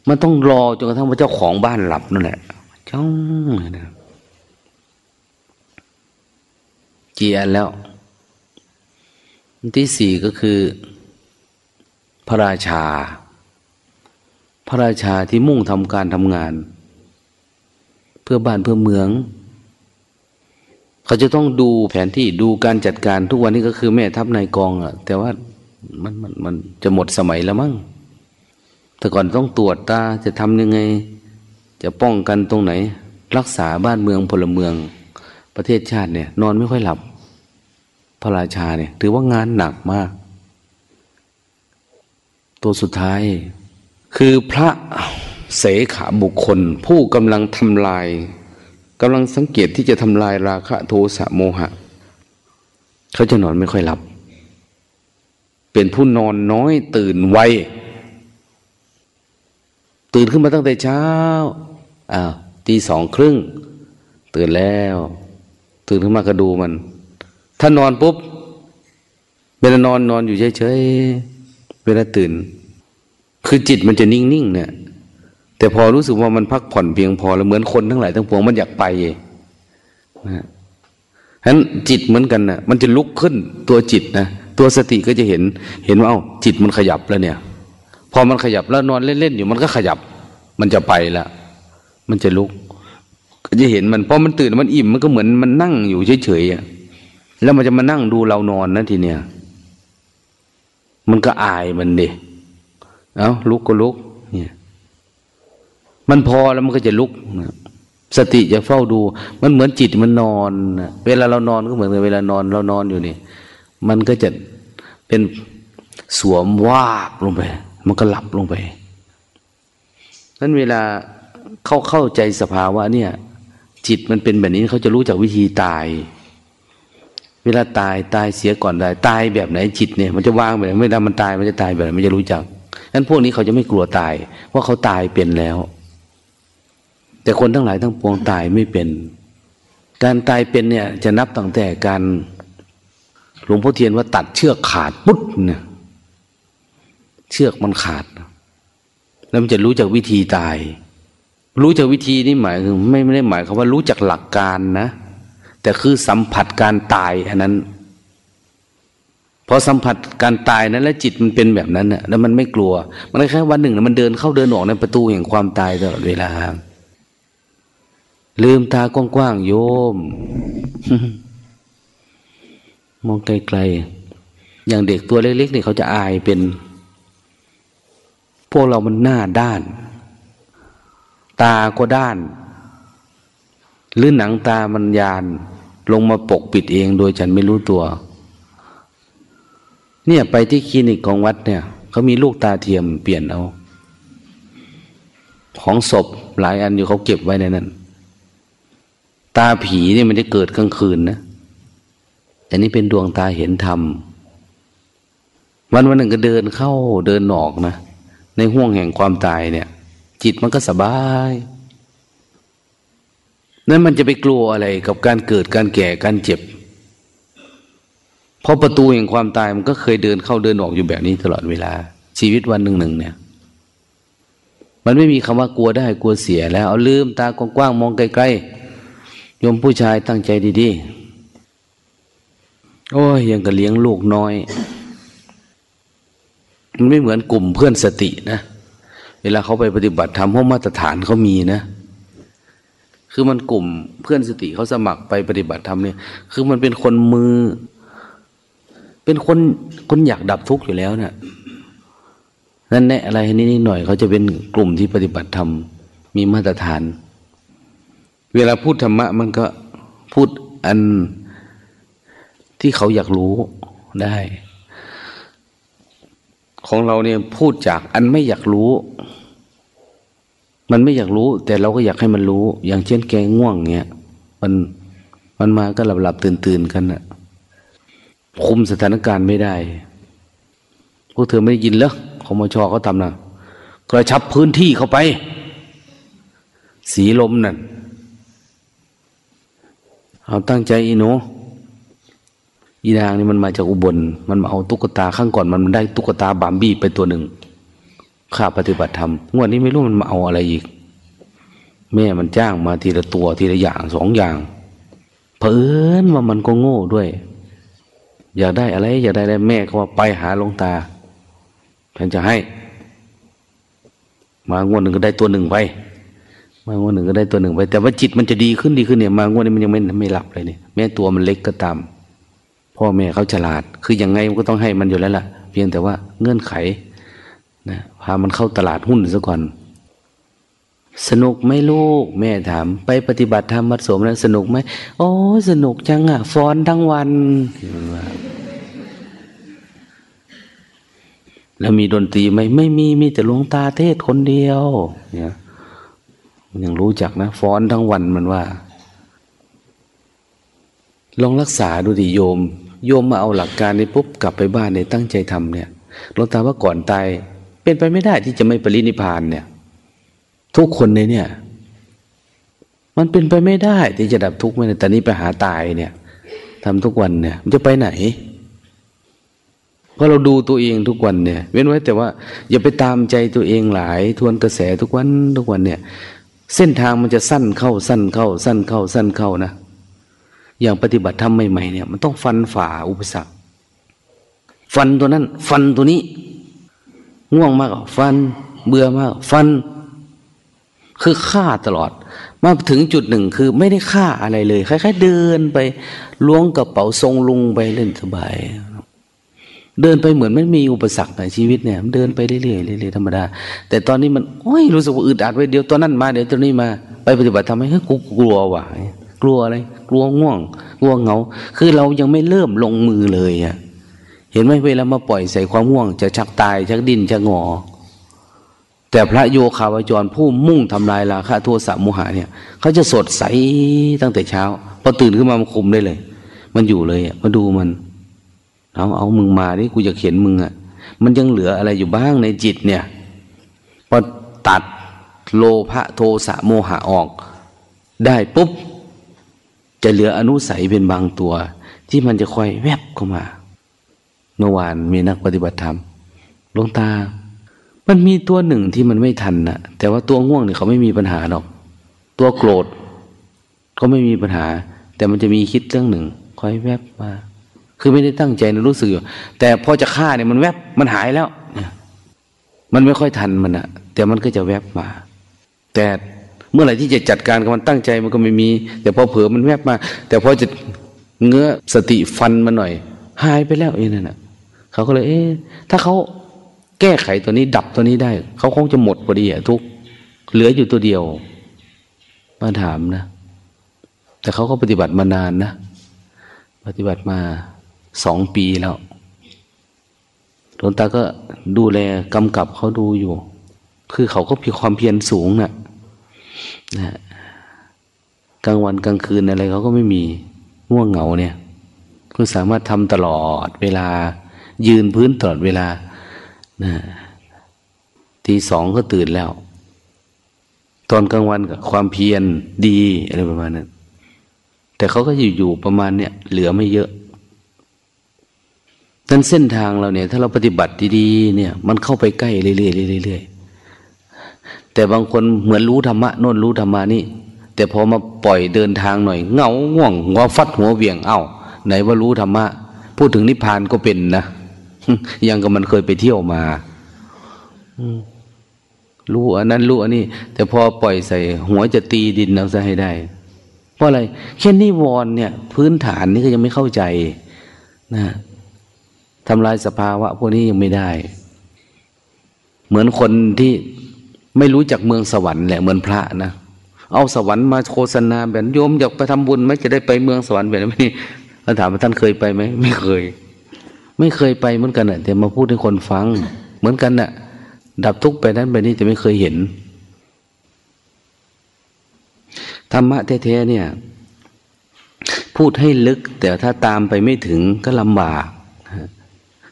มันต้องรอจนกระทั่งพระเจ้าของบ้านหลับนั่นแหละจ้องนะเกียรแล้ว ที่สี่ก็คือ พระราชา พระราชาที่มุ่งทำการทำงาน เพื่อบ้านเพื่อเมือง เขาจะต้องดูแผนที่ดูการจัดการทุกวันนี้ก็คือแม่ทัพนายกองอะแต่ว่ามันมันมันจะหมดสมัยแล้วมั้งแต่ก่อนต้องตรวจตาจะทำยังไง จะป้องกันตรงไหน รักษาบ้านเมืองพลเมือง ประเทศชาติเนี่ย นอนไม่ค่อยหลับ พระราชาเนี่ย ถือว่างานหนักมาก ตัวสุดท้าย คือพระเสขาบุคคล ผู้กำลังทำลายกำลังสังเกตที่จะทำลายราคะโทสะโมหะ เขาจะนอนไม่ค่อยหลับ เป็นผู้นอนน้อยตื่นไว ตื่นขึ้นมาตั้งแต่เช้าอ้าวตีสองครึ่ง ตื่นแล้ว ตื่นขึ้นมาก็ดูมัน ถ้านอนปุ๊บเวลานอนนอนอยู่เฉยๆเวลาตื่น คือจิตมันจะนิ่งๆเนี่ยแต่พอรู้สึกว่ามันพักผ่อนเพียงพอแล้วเหมือนคนทั้งหลายทั้งปวงมันอยากไปนะฉะนั้นจิตเหมือนกันนะมันจะลุกขึ้นตัวจิตนะตัวสติก็จะเห็น เห็นว่าเอา้าจิตมันขยับแล้วเนี่ย พอมันขยับแล้วนอนเล่นๆอยู่มันก็ขยับ มันจะไปละมันจะลุก ก็จะเห็นมันพอมันตื่นมันอิ่มมันก็เหมือนมันนั่งอยู่เฉยๆแล้วมันจะมานั่งดูเรานอนนะทีเนี้ยมันก็อายมันดิ เอาลุกก็ลุก เนี่ย มันพอแล้วมันก็จะลุกสติจะเฝ้าดู มันเหมือนจิตมันนอนเวลาเรานอนก็เหมือนเวลานอนเรานอนอยู่นี่ มันก็จะเป็นสวมว่าบลงไป มันก็หลับลงไปนั้นเวลาเขาเข้าใจสภาวะเนี่ย จิตมันเป็นแบบนี้เขาจะรู้จักวิธีตาย เวลาตายตายเสียก่อนตายตายแบบไหนจิตเนี่ย มันจะวางแบบไหนเวลามันตายมันจะตายแบบไหนมันจะรู้จัก นั้นพวกนี้เขาจะไม่กลัวตายเพราเขาตายเป็นแล้ว แต่คนทั้งหลายทั้งปวงตายไม่เป็น การตายเป็นเนี่ย จะนับตั้งแต่การหลวงพ่อเทียนว่าตัดเชือกขาดปุ๊บเนี่ยเชือกมันขาด แล้วมันจะรู้จักวิธีตาย รู้จักวิธีนี่หมายคือไม่ไม่ได้หมายคำว่ารู้จักหลักการนะ แต่คือสัมผัสการตายอันนั้น พอสัมผัสการตายนั้นแล้วจิตมันเป็นแบบนั้นน่ะ แล้วมันไม่กลัว มันแค่วันหนึ่งมันเดินเข้าเดินออกในประตูแห่งความตายตลอดเวลาลืมตากว้างๆโยม มองไกลๆอย่างเด็กตัวเล็กๆนี่เขาจะอายเป็น พวกเรามันหน้าด้าน ตาก็ด้าน หรือหนังตามันยาน ลงมาปกปิดเองโดยฉันไม่รู้ตัว เนี่ยไปที่คลินิกของวัดเนี่ยเขามีลูกตาเทียมเปลี่ยนเอา ของศพหลายอันอยู่เขาเก็บไว้ในนั้น ตาผีนี่มันจะเกิดกลางคืนนะแต่นี่เป็นดวงตาเห็นธรรม วันวันหนึ่งก็เดินเข้าเดินออกนะ ในห่วงแห่งความตายเนี่ย จิตมันก็สบายนั่นมันจะไปกลัวอะไรกับการเกิดการแก่การเจ็บ ราะประตูแห่งความตายมันก็เคยเดินเข้าเดินออกอยู่แบบนี้ตลอดเวลา ชีวิตวันหนึ่งหนึ่งเนี่ย มันไม่มีคำว่ากลัวได้กลัวเสียแล้ว เอาลืมตากว้างๆมองไกลๆโยมผู้ชายตั้งใจดีๆโอ้ยยังกับเลี้ยงลูกน้อย มันไม่เหมือนกลุ่มเพื่อนสตินะเวลาเขาไปปฏิบัติธรรมห้องมาตรฐานเขามีนะ คือมันกลุ่มเพื่อนสติเขาสมัครไปปฏิบัติธรรมเนี่ย คือมันเป็นคนมือ เป็นคนคนอยากดับทุกข์อยู่แล้วเนะี่ยนั่นแน่อะไรนิดหน่อยเขาจะเป็นกลุ่มที่ปฏิบัติธรรมมีมาตรฐาน เวลาพูดธรรมะ มันก็พูดอันที่เขาอยากรู้ได้ ของเราเนี่ยพูดจากอันไม่อยากรู้ มันไม่อยากรู้ แต่เราก็อยากให้มันรู้ อย่างเช่นแกง่วงเงี้ยมันมันมาก็หลับหลับตื่นตื่นกันอะ คุมสถานการณ์ไม่ได้ พวกเธอไม่ได้ยินเหรอคมชเขาทำนะกระชับพื้นที่เข้าไป สีลมนั่น เอาตั้งใจอีโนอีนางนี่มันมาจากอุบล มันมาเอาตุ๊กตาข้างก่อนมันได้ตุ๊กตาบามบี้ไปตัวหนึ่งข้าปฏิบัติธรรมงวดนี้ไม่รู้มันมาเอาอะไรอีก แม่มันจ้างมาทีละตัวทีละอย่างสองอย่าง เพิ่นว่ามันก็โง่ด้วย อยากได้อะไร อยากได้อะไรแม่ก็ว่าไปหาลงตาฉันจะให้ มางวดหนึ่งก็ได้ตัวหนึ่งไป มางวดหนึ่งก็ได้ตัวหนึ่งไป แต่ว่าจิตมันจะดีขึ้นดีขึ้นเนี่ย มางวดนี้มันยังไม่ไม่หลับเลยเนี่ยแม้ตัวมันเล็กก็ตามพ่อแม่เขาฉลาด คือยังไงมันก็ต้องให้มันอยู่แล้วล่ะ เพียงแต่ว่าเงื่อนไขนะพามันเข้าตลาดหุ้นซะก่อน สนุกไหมลูก แม่ถาม ไปปฏิบัติธรรมมัดสมแล้วสนุกไหมโอ้สนุกจังอะฟ้อนทั้งวัน แล้วมีดนตรีไหมไม่มีมีแต่หลวงตาเทศคนเดียว เนี่ยมันยังรู้จักนะฟ้อนทั้งวันมันว่า ลองรักษาดูดิโยม โยมมาเอาหลักการนี้ปุ๊บกลับไปบ้านในตั้งใจทำเนี่ยหลวงตาว่าก่อนตายเป็นไปไม่ได้ที่จะไม่ปรินิพานเนี่ย ทุกคนในเนี่ย มันเป็นไปไม่ได้ที่จะดับทุกข์ไม่ได้แต่นี้ไปหาตายเนี่ยทำทุกวันเนี่ย มันจะไปไหน พราะเราดูตัวเองทุกวันเนี่ย เว้นไว้แต่ว่า อย่าไปตามใจตัวเองหลาย ทวนกระแสทุกวันทุกวันเนี่ย เส้นทางมันจะสั้นเข้าสั้นเข้า สั้นเข้า สั้นเข้านะอย่างปฏิบัติธรรมใหม่ๆเนี่ย มันต้องฟันฝ่าอุปสรรค ฟันตัวนั้น ฟันตัวนี้ง่วงมากฟัน เบื่อมาก ฟัน คือฆ่าตลอด มาถึงจุดหนึ่งคือไม่ได้ฆ่าอะไรเลยคล้ายๆเดินไปล้วงกระเป๋าทรงลุงไปเล่นสบาย เดินไปเหมือนไม่มีอุปสรรคในชีวิตเนี่ยมันเดินไปเรื่อยๆเรื่อยๆธรรมดา แต่ตอนนี้มันโอ้ยรู้สึกว่าอึดอัดไว้เดี๋ยวตัวนั้นมาเดี๋ยวตัวนี้มา ไปปฏิบัติทำให้เฮ้ยกูกลัวว่ะกลัวอะไรกลัวง่วง กลัวเหงา คือเรายังไม่เริ่มลงมือเลยอะเห็นไหมเวลามาปล่อยใส่ความง่วง จะชักตายชักดินชักงอ แต่พระโยคาวจรผู้มุ่งทำลายราคะโทสะโมหะเนี่ยเขาจะสดใสตั้งแต่เช้าพอตื่นขึ้นมามันคุมได้เลย มันอยู่เลยอะมาดูมัน เอาเอามึงมาดิกูจะเขียนมึงอะ่ะ มันยังเหลืออะไรอยู่บ้างในจิตเนี่ยพอตัดโลภะโทสะโมหะออก ได้ปุ๊บ จะเหลืออนุสัยเป็นบางตัว ที่มันจะค่อยแวบเข้ามา เมื่อวานมีนักปฏิบัติธรรมลงตา มันมีตัวหนึ่งที่มันไม่ทันนะแต่ว่าตัวง่วงเนี่ยเขาไม่มีปัญหาหรอก ตัวโกรธก็ไม่มีปัญหา แต่มันจะมีคิดเรื่องหนึ่งคอยแวบมา คือไม่ได้ตั้งใจนะรู้สึกอยู่แต่พอจะฆ่าเนี่ยมันแวบมันหายแล้วมันไม่ค่อยทันมันอะแต่มันก็จะแวบมา แต่เมื่อไหร่ที่จะจัดการกับมันตั้งใจมันก็ไม่มี แต่พอเผลอมันแวบมา แต่พอจะเงื้อสติฟันมันหน่อย หายไปแล้วเองนั่นนะเขาก็เลย เอ๊ะถ้าเขาแก้ไขตัวนี้ดับตัวนี้ได้ เขาคงจะหมดพอดีอะทุกเหลืออยู่ตัวเดียว มาถามนะ แต่เขาก็ปฏิบัติมานานนะ ปฏิบัติมา สองปีแล้วหลวงตาก็ดูแลกำกับเขาดูอยู่ คือเขาก็มีความเพียรสูงนะ่ะนะกลางวันกลางคืนอะไรเขาก็ไม่มีง่วงเหงาเนี่ยคือสามารถทำตลอดเวลา ยืนพื้นตลอดเวลานะทีสองก็ตื่นแล้ว ตอนกลางวันกับความเพียรดีอะไรประมาณนั้นแต่เขาก็อยู่อยู่ประมาณเนี่ยเหลือไม่เยอะ นั้นเส้นทางเราเนี่ย ถ้าเราปฏิบัติดีๆเนี่ย มันเข้าไปใกล้เรื่อยๆเรื่อยๆแต่บางคนเหมือนรู้ธรรมะโน่นรู้ธรรมานี่ แต่พอมาปล่อยเดินทางหน่อย เงาง่วงหัวฟัดหัวเวียงเอา้า ไหนว่ารู้ธรรมะพูดถึงนิพพานก็เป็นนะยังกับมันเคยไปเที่ยวมารู้อันนั้นรู้อันนี้ แต่พอปล่อยใส่ หัวจะตีดินเอาซะให้ได้ เพราะอะไรแค่นิวรณ์เนี่ย พื้นฐานนี่ก็ยังไม่เข้าใจนะ ทำลายสภาวะพวกนี้ยังไม่ได้ เหมือนคนที่ไม่รู้จักเมืองสวรรค์แหละเหมือนพระนะเอาสวรรค์มาโฆษณาแบบโยมอยากไปทำบุญไหมจะได้ไปเมืองสวรรค์แบบนี้เราถามว่าท่านเคยไปไหมไม่เคย ไม่เคยไปเหมือนกันอะแต่มาพูดให้คนฟัง เหมือนกันน่ะ ดับทุกข์ไปนั้นไปนี้แต่ไม่เคยเห็นธรรมะแท้ๆเนี่ย พูดให้ลึก แต่ถ้าตามไปไม่ถึงก็ลำบาก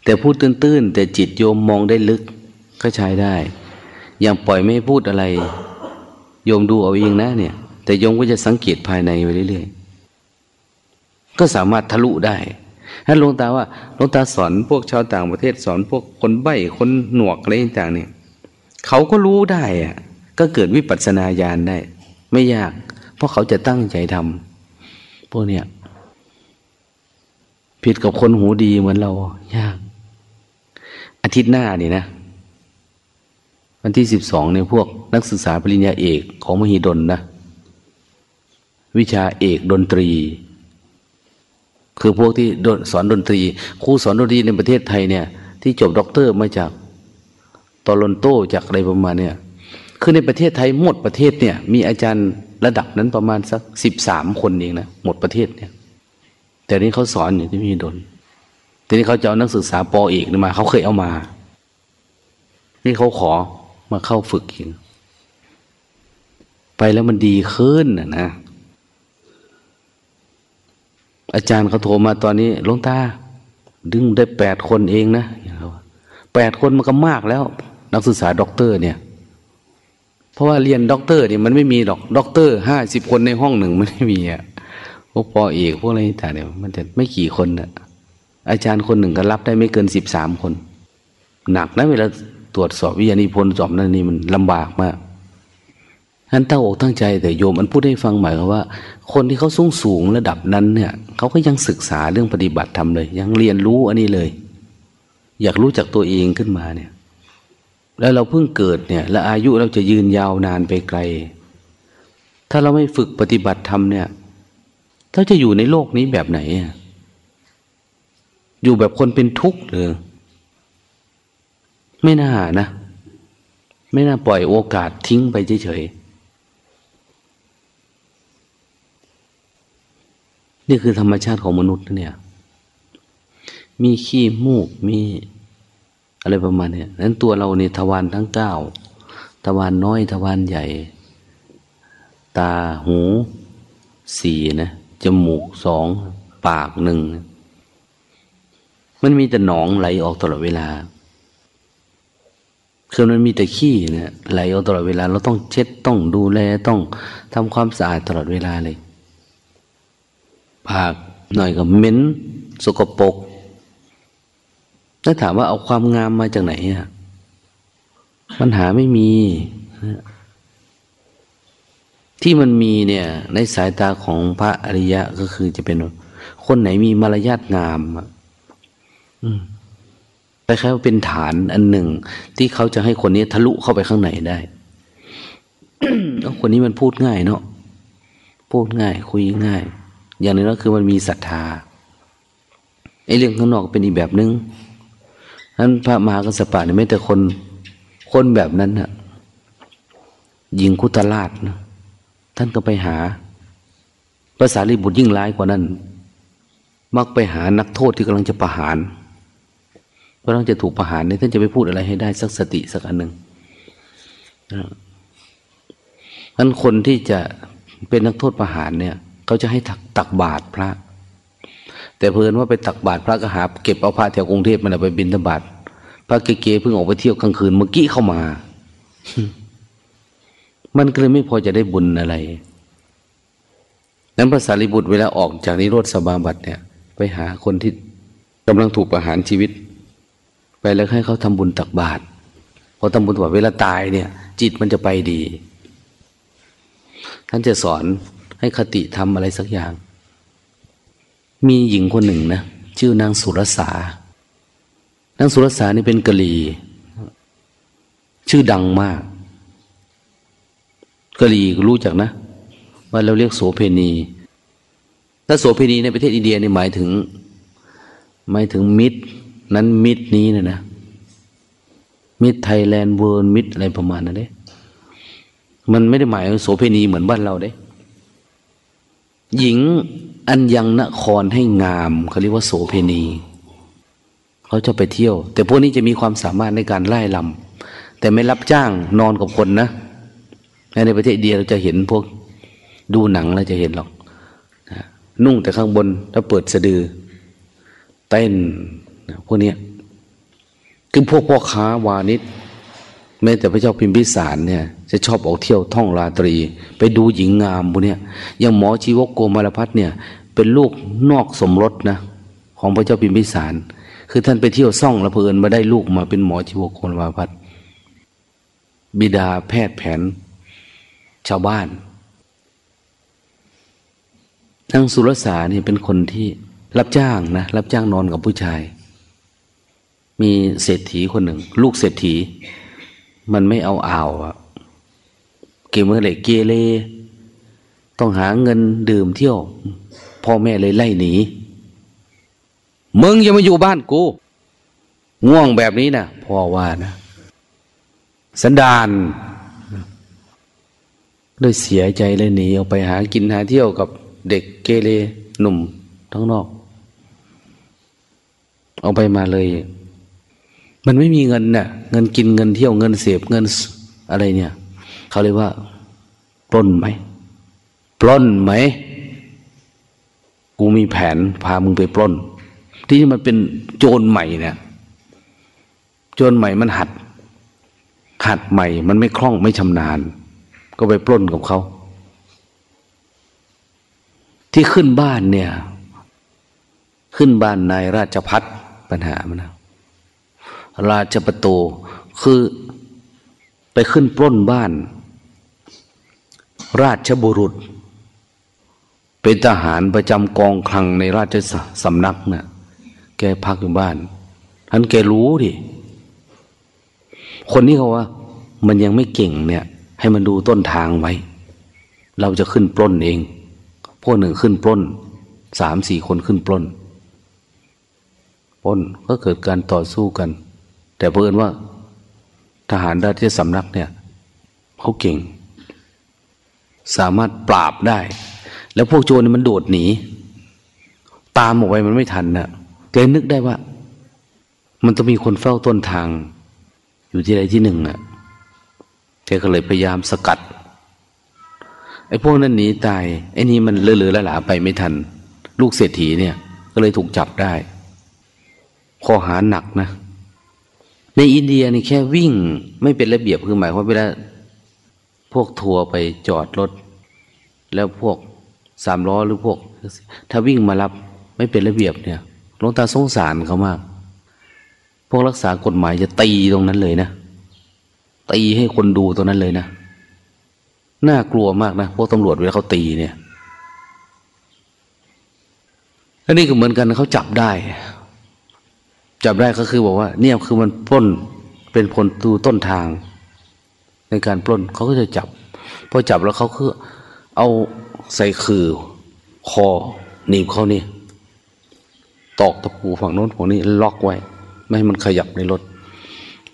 แต่พูดตื้นๆ แต่จิตโยมมองได้ลึกก็ใช้ได้ อย่างปล่อยไม่พูดอะไร โยมดูเอาเองนะเนี่ย แต่โยมก็จะสังเกตภายในไปเรื่อยๆ ก็สามารถทะลุได้ถ้าหลวงตาว่าหลวงตาสอนพวกชาวต่างประเทศสอนพวกคนใบ้คนหนวกอะไรต่างเนี่ยเขาก็รู้ได้อะก็เกิดวิปัสสนาญาณได้ ไม่ยาก เพราะเขาจะตั้งใจทำพวกเนี้ยผิดกับคนหูดีเหมือนเรา ยาก อาทิตย์หน้านี่นะ วันที่สิบสองเนี่ยพวกนักศึกษาปริญญาเอกของมหิดลนะ วิชาเอกดนตรี คือพวกที่สอนดนตรีครูสอนดนตรีในประเทศไทยเนี่ย ที่จบด็อกเตอร์มาจากโตรอนโตจากอะไรประมาณเนี่ยคือในประเทศไทยหมดประเทศเนี่ย มีอาจารย์ระดับนั้นประมาณสักสิบสามคนเองนะหมดประเทศเนี่ย แต่นี้เขาสอนอยู่ที่มหิดล ทีนี้เขาจะเอานักศึกษาป.เอกมาเขาเคยเอามา นี่เขาขอมาเข้าฝึกอีกไปแล้วมันดีขึ้นนะนะ อาจารย์เขาโทรมาตอนนี้หลวงตา ดึงได้แปดคนเองนะแปดคนมันก็มากแล้ว นักศึกษาด็อกเตอร์เนี่ย เพราะว่าเรียนด็อกเตอร์เนี่ยมันไม่มีดอกด็อกเตอร์ห้าสิบคนในห้องหนึ่งมันไม่มีอะพวกป.เอกพวกอะไรต่างเนี่ยมันจะไม่กี่คนน่ะ อาจารย์คนหนึ่งก็รับได้ไม่เกินสิบสามคน หนักนะเวลาตรวจสอบวิญญาณิพนธ์สอบนั่นนี่มันลำบากมากท่านตั้งอกตั้งใจแต่โยมมันพูดให้ฟังหมายความว่า คนที่เขาสูงสูงระดับนั้นเนี่ยเขาก็ยังศึกษาเรื่องปฏิบัติทำเลย ยังเรียนรู้อันนี้เลย อยากรู้จักตัวเองขึ้นมาเนี่ย แล้วเราเพิ่งเกิดเนี่ย และอายุเราจะยืนยาวนานไปไกล ถ้าเราไม่ฝึกปฏิบัติธรรมเนี่ยเราจะอยู่ในโลกนี้แบบไหนอะ อยู่แบบคนเป็นทุกข์หรือ ไม่น่านะ ไม่น่าปล่อยโอกาสทิ้งไปเฉยๆ นี่คือธรรมชาติของมนุษย์เนี่ย มีขี้มูก มีอะไรประมาณนี้นั้นตัวเราเนี่ยทวารทั้งเก้า ทวารนน้อยทวารใหญ่ ตาหูสี่นะ จมูกสอง ปากหนึ่ง มันมีแต่หนองไหลออกตลอดเวลา คือมันมีแต่ขี้เนี่ยไหลออกตลอดเวลา เราต้องเช็ดต้องดูแลต้องทำความสะอาดตลอดเวลาเลยปากหน่อยก็เหม็นสกปรกถ้าถามว่าเอาความงามมาจากไหนอะปัญหาไม่มี ที่มันมีเนี่ย ในสายตาของพระอริยะก็คือจะเป็น คนไหนมีมารยาทงามอืม คล้ายๆว่าเป็นฐานอันหนึ่ง ที่เขาจะให้คนนี้ทะลุเข้าไปข้างในได้คนนี้มันพูดง่ายเนาะพูดง่าย คุยง่าย อย่างนี้ก็คือมันมีศรัทธาไอ้เรื่องข้างนอกเป็นอีกแบบนึงนั้นพระมหากษัตริย์เนี่ยไม่แต่คน คนแบบนั้นน่ะยิงคุตลาดนะท่านก็ไปหาภาษาลิบุตรยิ่งร้ายกว่านั้น มักไปหานักโทษที่กำลังจะประหาร กำลังจะถูกประหารเนี่ยท่านจะไปพูดอะไรให้ได้สักสติสักอันหนึ่งนั้นคนที่จะเป็นนักโทษประหารเนี่ยเขาจะให้ตักตักบาตรพระ แต่เพลินว่าไปตักบาตรพระก็หาเก็บเอาพระแถวกรุงเทพมันไปบินธบาตพระเก๋ๆเพิ่งออกไปเที่ยวกลางคืนเมื่อกี้เข้ามา มันก็เลยไม่พอจะได้บุญอะไร นั้นพระสารีบุตรเวลาออกจากนิโรธสบาบัติเนี่ย ไปหาคนที่กำลังถูกประหารชีวิต แล้วให้เขาทำบุญตักบาตรพอทำบุญตักบาตรเวลาตายเนี่ย จิตมันจะไปดี ท่านจะสอนให้คติทำอะไรสักอย่าง มีหญิงคนหนึ่งนะชื่อนางสุลสานางสุลสานี่เป็นกะหรี่ ชื่อดังมากกะหรี่รู้จักนะว่าเราเรียกโสเภณีถ้าโสเภณีในประเทศอินเดียนี่หมายถึง หมายถึง Miss นั้น Miss นี้นะนะ Miss Thailand World Miss อะไรประมาณนั้นเด้มันไม่ได้หมายโสเภณีเหมือนบ้านเราเด้ หญิงอันยังนครให้งามเขาเรียกว่าโสเพณีเขาจะไปเที่ยว แต่พวกนี้จะมีความสามารถในการไล่ลำแต่ไม่รับจ้างนอนกับคนนะในประเทศเดียเราจะเห็นพวกดูหนังเราจะเห็นหรอกนุ่งแต่ข้างบนถ้าเปิดสะดือ เต้น พวกนี้คือพวกพ่อค้าวานิชแม้แต่พระเจ้าพิมพิสารเนี่ย จะชอบออกเที่ยวท่องราตรี ไปดูหญิงงามพวกนี้อย่างหมอชีวกโกมารพัฒเนี่ย เป็นลูกนอกสมรสนะของพระเจ้าพิมพิสาร คือท่านไปเที่ยวซ่องล้วเพลินมาได้ลูกมาเป็นหมอชีวกโกมารพัฒบิดาแพทย์แผน ชาวบ้านนางสุรสาเนี่ยเป็นคนที่รับจ้างนะ รับจ้างนอนกับผู้ชาย มีเศรษฐีคนหนึ่ง ลูกเศรษฐี มันไม่เอาอ่าวอะเกมเมื่อไรเกเรต้องหาเงินดื่มเที่ยว พ่อแม่เลยไล่หนีมึงอย่ามาอยู่บ้านกูง่วงแบบนี้นะพ่อว่านะ สันดานด้วยเสียใจเลยหนีออกไปหากินหาเที่ยวกับเด็กเกเรหนุ่มทั้งนอก เอาไปมาเลย มันไม่มีเงินเนี่ยเงินกินเงินเที่ยวเงินเสพเงินอะไรเนี่ย เขาเรียกว่าปล้นไหมปล้นไหมกูมีแผนพามึงไปปล้น ที่มันเป็นโจรใหม่เนี่ยโจรใหม่มันหัด หัดใหม่ มันไม่คล่องไม่ชำนาญ ก็ไปปล้นกับเขา ที่ขึ้นบ้านเนี่ย ขึ้นบ้านนายราชพัฒปัญหามันนะ ราชประตูคือไปขึ้นปล้นบ้าน ราชบุรุษ เป็นทหารประจำกองคลังในราชสำนักนะ่ะแกพักอยู่บ้านท่านแกรู้ดิ คนนี้เขาว่า มันยังไม่เก่งเนี่ย ให้มันดูต้นทางไว้ เราจะขึ้นปล้นเอง พวกหนึ่งขึ้นปล้น สามสี่คนขึ้นปล้นปล้นก็เกิดการต่อสู้กัน แต่เพื่อนว่าทหารราชสำนักเนี่ยเขาเก่ง สามารถปราบได้ แล้วพวกโจรนี่มันโดดหนี ตามออกไปมันไม่ทันนะ่ะแกนึกได้ว่า มันต้องมีคนเฝ้าต้นทาง อยู่ที่ใดที่หนึ่งนะ่ะแกก็เลยพยายามสกัดไอ้พวกนั้นหนีตายไอ้นี่มันเลือๆหลาไปไม่ทัน ลูกเศรษฐีเนี่ย ก็เลยถูกจับได้ข้อหาหนักนะ ในอินเดียนี่แค่วิ่งไม่เป็นระเบียบคือหมายความว่าเวลาพวกทัวร์ไปจอดรถ แล้วพวกสามล้อหรือพวก ถ้าวิ่งมารับไม่เป็นระเบียบเนี่ยลงตาสงสารเขามาก พวกรักษากฎหมายจะตีตรงนั้นเลยนะตีให้คนดูตัวนั้นเลยนะน่ากลัวมากนะพวกตำรวจเวลาเขาตีเนี่ยแล้วนี่ก็เหมือนกันเขาจับได้ จับได้ก็คือบอกว่า เนี่ยคือมันปล้นเป็นผลตูต้นทาง ในการปล้นเขาก็จะจับพอจับแล้วเขาคือเอาใส่คือคอหนีบเขานี่ตอกตะปูฝั่งโน้นฝั่งนี้ล็อกไว้ ไม่ให้มันขยับในรถ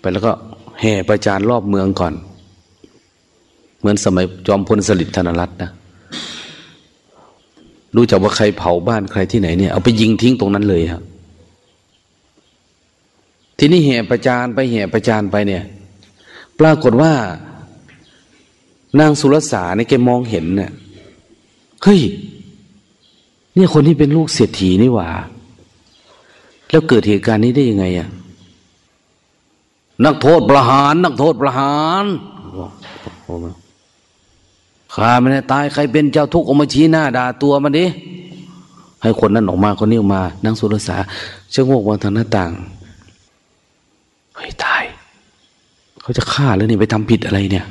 ไปแล้วก็แห่ประจานรอบเมืองก่อน เหมือนสมัยจอมพลสฤษดิ์ธนรัตน์นะรู้จักว่าใครเผาบ้านใครที่ไหนเนี่ยเอาไปยิงทิ้งตรงนั้นเลยครับ ทีนี้แห่ประจานไปแห่ประจานไปเนี่ย ปรากฏว่านางสุรสาเนี่ยแกมองเห็นเนี่ยเฮ้ยเนี่ยคนที่เป็นลูกเศรษฐีนี่หว่า แล้วเกิดเหตุการณ์นี้ได้ยังไงอะนักโทษประหาร นักโทษประหารข้าไม่ได้ตายใครเป็นเจ้าทุกข์ออกมาชี้หน้าด่าตัวมันดิให้คนนั้นออกมาคนนี้ออกมานั่งสุรสาเชื่องกวางทางหน้าต่าง เฮ้ยตาย เขาจะฆ่าแล้วนี่ไปทำผิดอะไรเนี่ย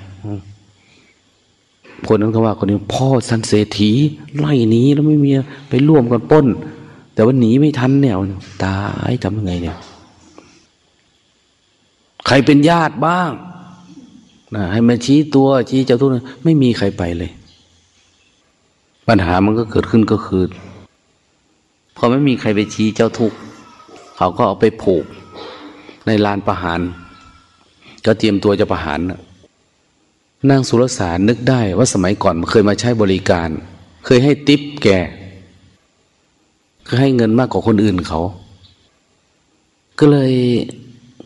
คนนั้นก็ว่าคนนี้พ่อสันเศรษฐีไล่หนีแล้วไม่มีไปร่วมกันป้น แต่ว่าหนีไม่ทันเนี่ยตายทำยังไงเนี่ย ใครเป็นญาติบ้างนะให้มันชี้ตัวชี้เจ้าทุกข์ไม่มีใครไปเลย ปัญหามันก็เกิดขึ้นก็คือพอไม่มีใครไปชี้เจ้าทุกข์เขาก็เอาไปผูก ในลานประหาร ก็เตรียมตัวจะประหารนางสุรสารนึกได้ว่าสมัยก่อนเคยมาใช้บริการ เคยให้ติปแกก็ให้เงินมากกว่าคนอื่นเขา ก็เลย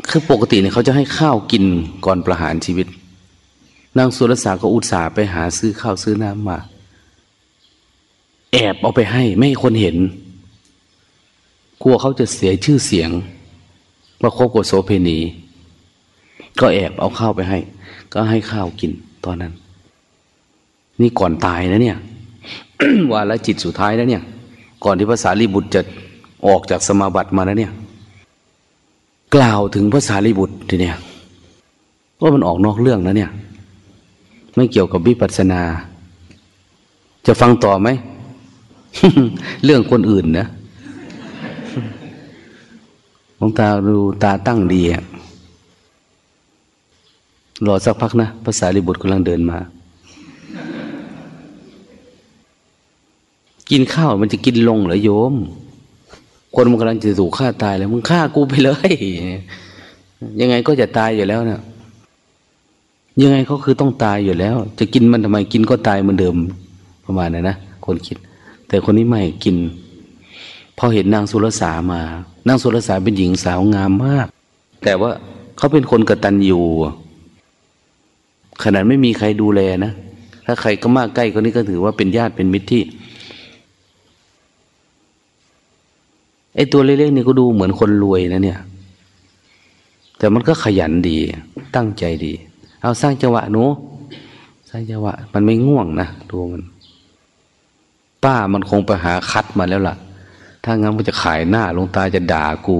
คือปกติเนี่ยเขาจะให้ข้าวกินก่อนประหารชีวิต นางสุรสาก็อุตส่าห์ไปหาซื้อข้าวซื้อน้ำมา แอบเอาไปให้ไม่ให้คนเห็น กลัวเขาจะเสียชื่อเสียง ว่าคบกับโสเพณี ก็แอบเอาข้าวไปให้ ก็ให้ข้าวกินตอนนั้น นี่ก่อนตายนะเนี่ยวาระจิตสุดท้ายแล้วเนี่ย ก่อนที่ภาษาลีบุตรจะออกจากสมาบัติมาแล้วเนี่ย กล่าวถึงพระสารีบุตรทีเนี้ยว่ามันออกนอกเรื่องนะเนี่ย ไม่เกี่ยวกับวิปัสสนา จะฟังต่อไหม เรื่องคนอื่นนะ มองตาดูตาตั้งดีอะรอสักพักนะภาษาลิบุตรกำลังเดินมา กินข้าวมันจะกินลงเหรอโยม คนมันกำลังจะถูกฆ่าตายแล้วมึงฆ่ากูไปเลย ยังไงก็จะตายอยู่แล้วเนะ่ยยังไงเขาคือต้องตายอยู่แล้ว จะกินมันทำไมกินก็ตายเหมือนเดิม ประมาณนั้นนะคนคิด แต่คนนี้ไม่กิน พอเห็นนางสุรสามา นางสุรสาเป็นหญิงสาวงามมาก แต่ว่าเขาเป็นคนกระตัญญูขนาดไม่มีใครดูแลนะ ถ้าใครก็มากใกล้คนนี้ก็ถือว่าเป็นญาติเป็นมิตรที่ไอ้ตัวเล็กๆนี่ก็ดูเหมือนคนรวยนะเนี่ย แต่มันก็ขยันดี ตั้งใจดี เอาสร้างจังหวะหนูสร้างจังหวะ มันไม่ง่วงนะดูมัน ป้ามันคงไปหาคัดมาแล้วล่ะ ถ้างั้นมันจะขายหน้าลงตาจะด่ากู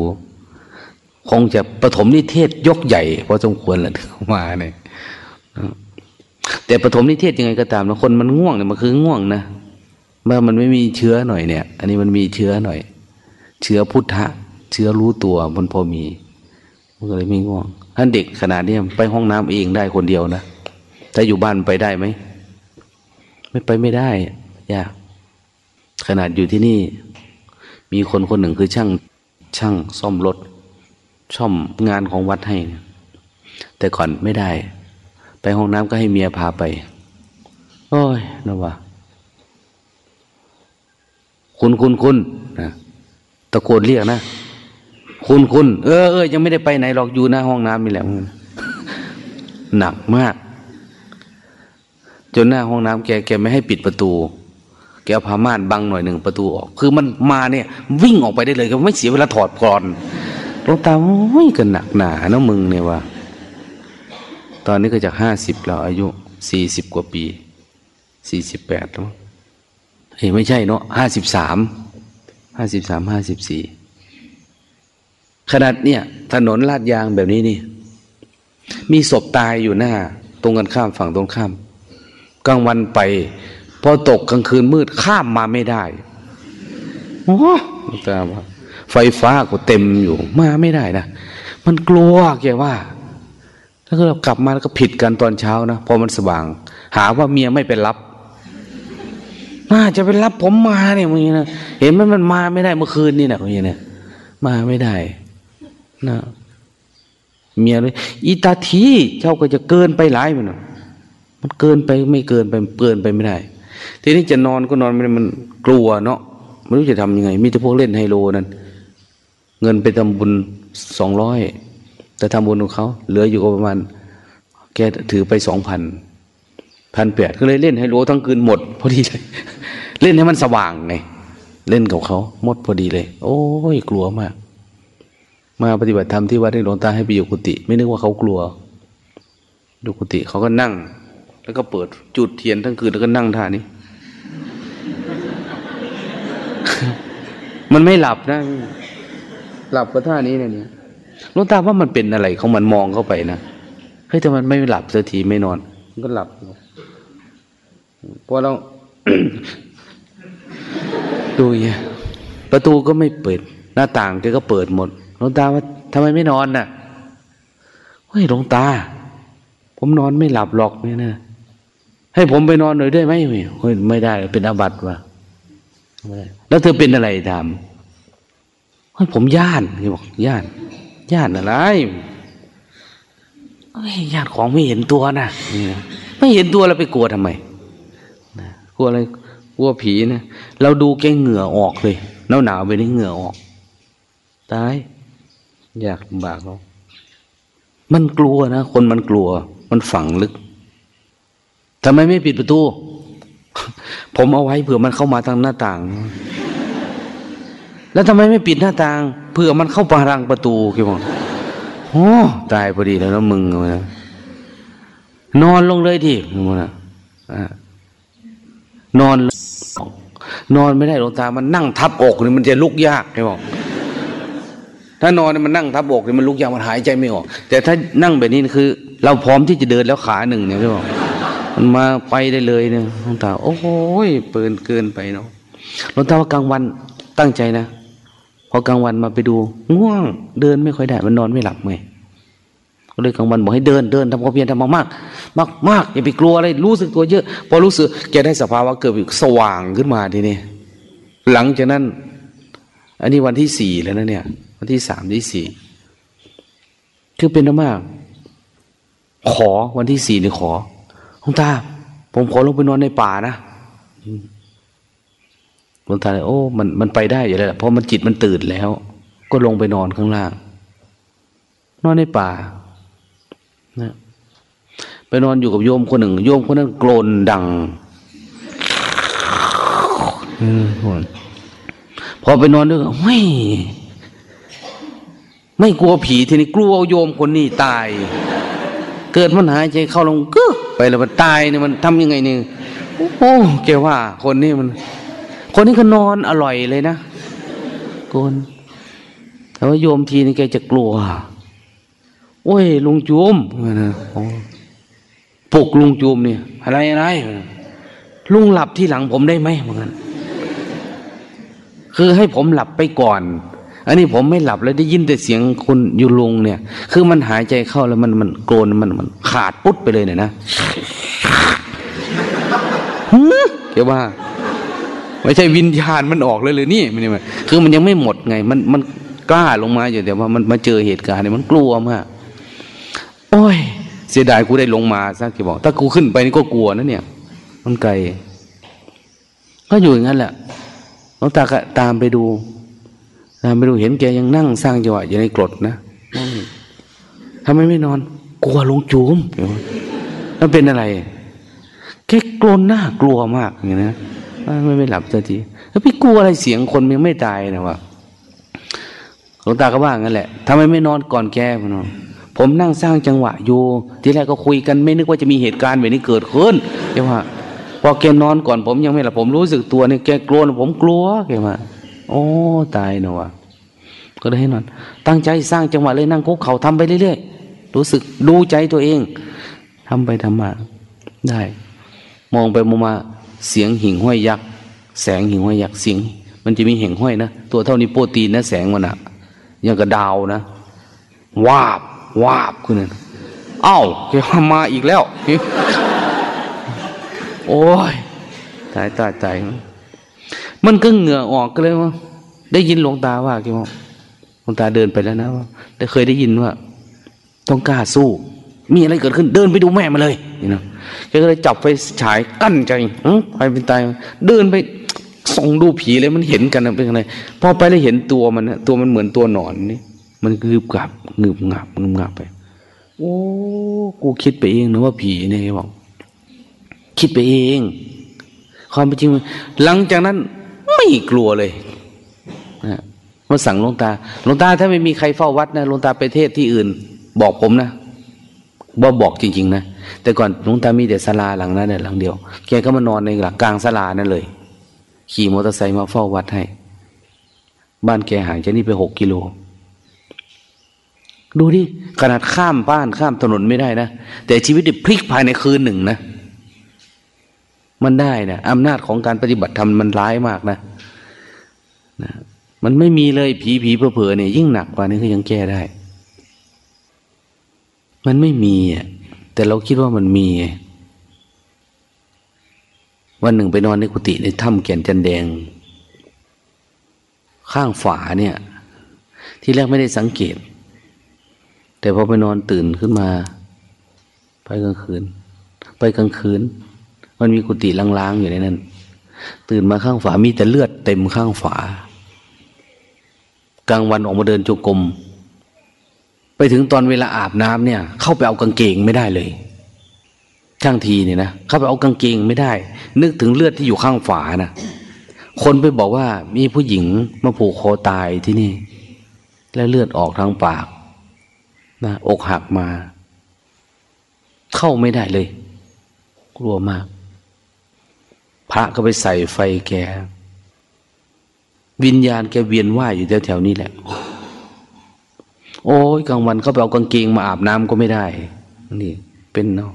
คงจะปฐมนิเทศยกใหญ่พอสมควรแหละถึงมาเนี่ยแต่ปฐมนิเทศยังไงก็ตามนะคนมันง่วงเนี่ยมันคือง่วงนะเมื่อมันไม่มีเชื้อหน่อยเนี่ย อันนี้มันมีเชื้อหน่อย เชื้อพุทธะ เชื้อรู้ตัวมันพอมีมันก็เลยไม่ง่วงท่านเด็กขนาดนี้ไปห้องน้ำเองได้คนเดียวนะถ้าอยู่บ้านไปได้ไหมไม่ไปไม่ได้ยากขนาดอยู่ที่นี่ มีคนคนหนึ่งคือช่างช่างซ่อมรถช่อมงานของวัดให้ แต่ก่อนไม่ได้ ไปห้องน้ำก็ให้เมียพาไป โอ้ยนะวะคุณคุณคุณนะตะโกนเรียกนะคุณคุณเออเออยังไม่ได้ไปไหนหรอกอยู่หน้าห้องน้ำนี่แหละหนักมาก จนหน้าห้องน้ำแกแกไม่ให้ปิดประตู แกเอาผ้าม่านบังหน่อยหนึ่งประตูออก คือมันมาเนี่ย วิ่งออกไปได้เลยก็ไม่เสียเวลาถอดก่อนลงตาโอ้ยกันหนักหนาเนาะมึงเนี่ยว่า ตอนนี้ก็จากห้าสิบแล้วอายุสี่สิบกว่าปีสี่สิบแปดแล้วเฮ้ยไม่ใช่เนาะห้าสิบสามห้าสิบสามห้าสิบสี่ขนาดเนี่ยถนนลาดยางแบบนี้นี่ มีศพตายอยู่หน้า ตรงกันข้ามฝั่งตรงข้ามกลางวันไป พอตกกลางคืนมืดข้ามมาไม่ได้โอ้ตาว่าไฟฟ้าก็เต็มอยู่ มาไม่ได้นะมันกลัวแกว่า ถ้าเรากลับมาแล้วก็ผิดกันตอนเช้านะพอมันสว่าง หาว่าเมียไม่ไปรับน่าจะไปรับผมมาเนี่ยมึงนะเห็นไหมมันมาไม่ได้เมื่อคืนนี่นะมึงเนี่ยมาไม่ได้นะเมียเลยอีตาทีเจ้าก็จะเกินไปหลายมันมันเกินไปไม่เกินไปเกินไปไม่ได้ ทีนี้จะนอนก็นอนไม่ได้มันกลัวเนาะไม่รู้จะทำยังไง มีแต่พวกเล่นไฮโลนั่นเงินไปทำบุญสองร้อยแต่ทำบุญของเขาเหลืออยู่ก็ประมาณแกถือไปสองพันพันแปดก็เลยเล่นไฮโลทั้งคืนหมดพอดีเลยเล่นให้มันสว่างไงเล่นกับเขาหมดพอดีเลย โอ้ยกลัวมาก มาปฏิบัติธรรมที่วัดในหลวงตาให้ไปอยู่กุฏิไม่นึกว่าเขากลัวอยู่กุฏิเขาก็นั่ง แล้วก็เปิดจุดเทียนทั้งคืนแล้วก็นั่งท่านี้ มันไม่หลับนะ หลับก็ท่านี้เนี่ยหลวงตาว่ามันเป็นอะไรของมันมองเข้าไปนะเฮ้ยแต่มันไม่หลับสักทีไม่นอน มันก็หลับพอเราดูอย่างเงี้ยประตูก็ไม่เปิด หน้าต่างแกก็เปิดหมดหลวงตาว่าทำไมไม่นอนน่ะเฮ้ยหลวงตา ผมนอนไม่หลับหรอกเนี่ยนะ ให้ผมไปนอนหน่อยได้ไหมเฮ้ยไม่ได้เป็นอาบัติว่ะแล้วเธอเป็นอะไรทำเฮ้ยผมย่านเขาบอกย่านย่านอะไรยญาติของไม่เห็นตัวนะ่ะไม่เห็นตัวเราไปกลัวทำไมกลัวอะไรกลัวผีนะเราดูแกเหงื่อออกเลยหนาวหนาวไปนี่เหงื่อออกตายอยากลำบากเรามันกลัวนะคนมันกลัว มันฝังลึก ทำไมไม่ปิดประตู ผมเอาไว้เผื่อมันเข้ามาทางหน้าต่าง แล้วทำไมไม่ปิดหน้าต่าง เผื่อมันเข้ามาทางประตูคิดว่าโอ้ตายพอดีแล้วนะมึงนะนอนลงเลยทีมึงนะนอน นอนไม่ได้หลวงตา มันนั่งทับอกนี่มันจะลุกยากใช่บอกถ้านอนมันนั่งทับอกนี่มันลุกยากมันหายใจไม่ออก แต่ถ้านั่งแบบนี้คือ เราพร้อมที่จะเดินแล้วขาหนึ่งเนี่ยใช่บอก มันมาไปได้เลยเนี่ยหลวงตา โอ้โหเปินเกินไปเนาะหลวงตาว่ากลางวันตั้งใจนะพอกลางวันมาไปดูง่วง เดินไม่ค่อยได้ มันนอนไม่หลับไงก็เลยกลางวันบอกให้เดินเดินทำความเพียรทำมากมากมากมากอย่าไปกลัวอะไรรู้สึกตัวเยอะ พอรู้สึกแกได้สภาวะเกิดสว่างขึ้นมาทีนี้หลังจากนั้น อันนี้วันที่สี่แล้วนะเนี่ย วันที่สามที่สี่คือเป็นมาก ขอวันที่สี่นี่ขอ ลวงตา ผมขอลงไปนอนในป่านะหลวงตาเลยโอ้มันมันไปได้อยู่แล้วเพราะมันจิตมันตื่นแล้ว ก็ลงไปนอนข้างล่าง นอนในป่านะไปนอนอยู่กับโยมคนหนึ่ง โยมคนนั้นโกรนดังพอไปนอนด้วยไม่ไม่กลัวผีทีนี้กลัวโยมคนนี้ตาย เกิดมันหายใจเข้าลงกึ๊ ไปแล้วมันตายเนี่ยมันทำยังไงเนี่ยโอ้แกว่า คนนี้มัน คนนี้ก็นอนอร่อยเลยนะโกนแต่ว่าโยมทีนี่แกจะกลัว โอ้ยลุงจูมนะปลุกลุงจูมเนี่ยอะไรอะไรลุงหลับที่หลังผมได้ไหมเหมือนกันคือให้ผมหลับไปก่อน อันนี้ผมไม่หลับแล้วได้ยินแต่เสียงคุณอยู่ลุงเนี่ย คือมันหายใจเข้าแล้วมันมันโกรนมันมันขาดปุ๊บไปเลยเนี่ยนะเกี่ยวว่าไม่ใช่วิญญาณมันออกเลยหรือนี่มันนี่คือมันยังไม่หมดไง มันมันกล้าลงมาอยู่แต่ว่ามันมาเจอเหตุการณ์เนี่ยมันกลัวมากโอ้ย เสียดายกูได้ลงมาสักทีบอกถ้ากูขึ้นไปนี่ก็กลัวนะเนี่ย มันไกลก็อยู่อย่างนั้นแหละน้องตาก็ตามไปดู ตามไปดูเห็นแกยังนั่งสร้างจังหวะอยู่ในกรดนะทำไมไม่นอนกลัวลงจูมแล้วเป็นอะไรแค่กลนหน้ากลัวมากอย่างนี้นะไม่ไม่หลับสักทีแล้วพี่กลัวอะไรเสียงคนยังไม่ตายนะวะหลวงตาก็ว่างั้นแหละทำไมไม่นอนก่อนแกพนอนผมนั่งสร้างจังหวะอยู่ ทีแรกก็คุยกันไม่นึกว่าจะมีเหตุการณ์แบบนี้เกิดขึ้นแกว่าพอแกนอนก่อนผมยังไม่หลับผมรู้สึกตัวเนี่ยแกกลัวผมกลัวแกว่าโอ้ตายเนอะ ก็เลยให้นอน ตั้งใจสร้างจังหวะเลยนั่งคุกเข่าทำไปเรื่อยๆรู้สึกดูใจตัวเองทำไปทำมาได้ มองไปมองมาเสียงหิ่งห้อยยักษ์แสงหิ่งห้อยยักษ์เสียง มันจะมีหิ่งห้อยนะตัวเท่านี้โปรตีนนะแสงมันอะยังกระดาวนะวาบวาบคุณนั่นเอ้าแกมาอีกแล้ว โอ้ยตายตายตายมันก็เหงื่อออกก็เลยว่าได้ยินหลวงตาว่าแกว่า งตาเดินไปแล้วนะว่าได้เคยได้ยินว่า ต้องกล้าสู้ มีอะไรเกิดขึ้น เดินไปดูแม่มาเลยนี่นะแกก็เลยจับไฟฉายกั้นใจไปเป็นตายเดินไปส่องดูผีเลยมันเห็นกันเป็นอะไรพอไปแล้วเห็นตัวมันนะตัวมันเหมือนตัวหนอนนี่มันงืบกับงืบงับงืบงับไป โอ้กูคิดไปเองนะว่าผีเนี่ยบอกคิดไปเอง ความเป็นจริงหลังจากนั้นไม่กลัวเลย มาสั่งหลวงตาหลวงตาถ้าไม่มีใครเฝ้าวัดนะหลวงตาไปเทศที่อื่น บอกผมนะบ่บอกจริง ๆ นะแต่ก่อนหลวงตามีแต่ศาลาหลังนั้นเนี่ยหลังเดียว แกก็มานอนในหลังกลางศาลานั่นเลย ขี่มอเตอร์ไซค์มาเฝ้าวัดให้ บ้านแกห่างจากนี่ไปหกกิโล ดูดิขนาดข้ามบ้านข้ามถนนไม่ได้นะแต่ชีวิตพลิกภายในคืนหนึ่งนะมันได้นะอำนาจของการปฏิบัติธรรมมันร้ายมากนะนะ มันไม่มีเลยผีผีเผลอเนี่ยยิ่งหนักกว่านี้ก็ยังแก้ได้ มันไม่มีอะแต่เราคิดว่ามันมี วันหนึ่งไปนอนในกุฏิในถ้ำแก่นจันแดง ข้างฝาเนี่ย ที่แรกไม่ได้สังเกต แต่พอไปนอนตื่นขึ้นมา ไปกลางคืน ไปกลางคืน มันมีกุฏิล้างๆอยู่ในนั้น ตื่นมาข้างฝามีแต่เลือดเต็มข้างฝา กลางวันออกมาเดินจงกรมไปถึงตอนเวลาอาบน้ำเนี่ย เข้าไปเอากางเกงไม่ได้เลยช่างทีเนี่ยนะเข้าไปเอากางเกงไม่ได้ นึกถึงเลือดที่อยู่ข้างฝานะคนไปบอกว่ามีผู้หญิงมาผูกคอตายที่นี่ แล้วเลือดออกทางปากนะอกหักมา เข้าไม่ได้เลย กลัวมาก พระก็ไปใส่ไฟแก วิญญาณแกเวียนว่ายอยู่แถวๆนี้แหละ โอ้ยกลางวันเขาไปเอากางเกงมาอาบน้ำก็ไม่ได้ นี่ เป็นเนาะ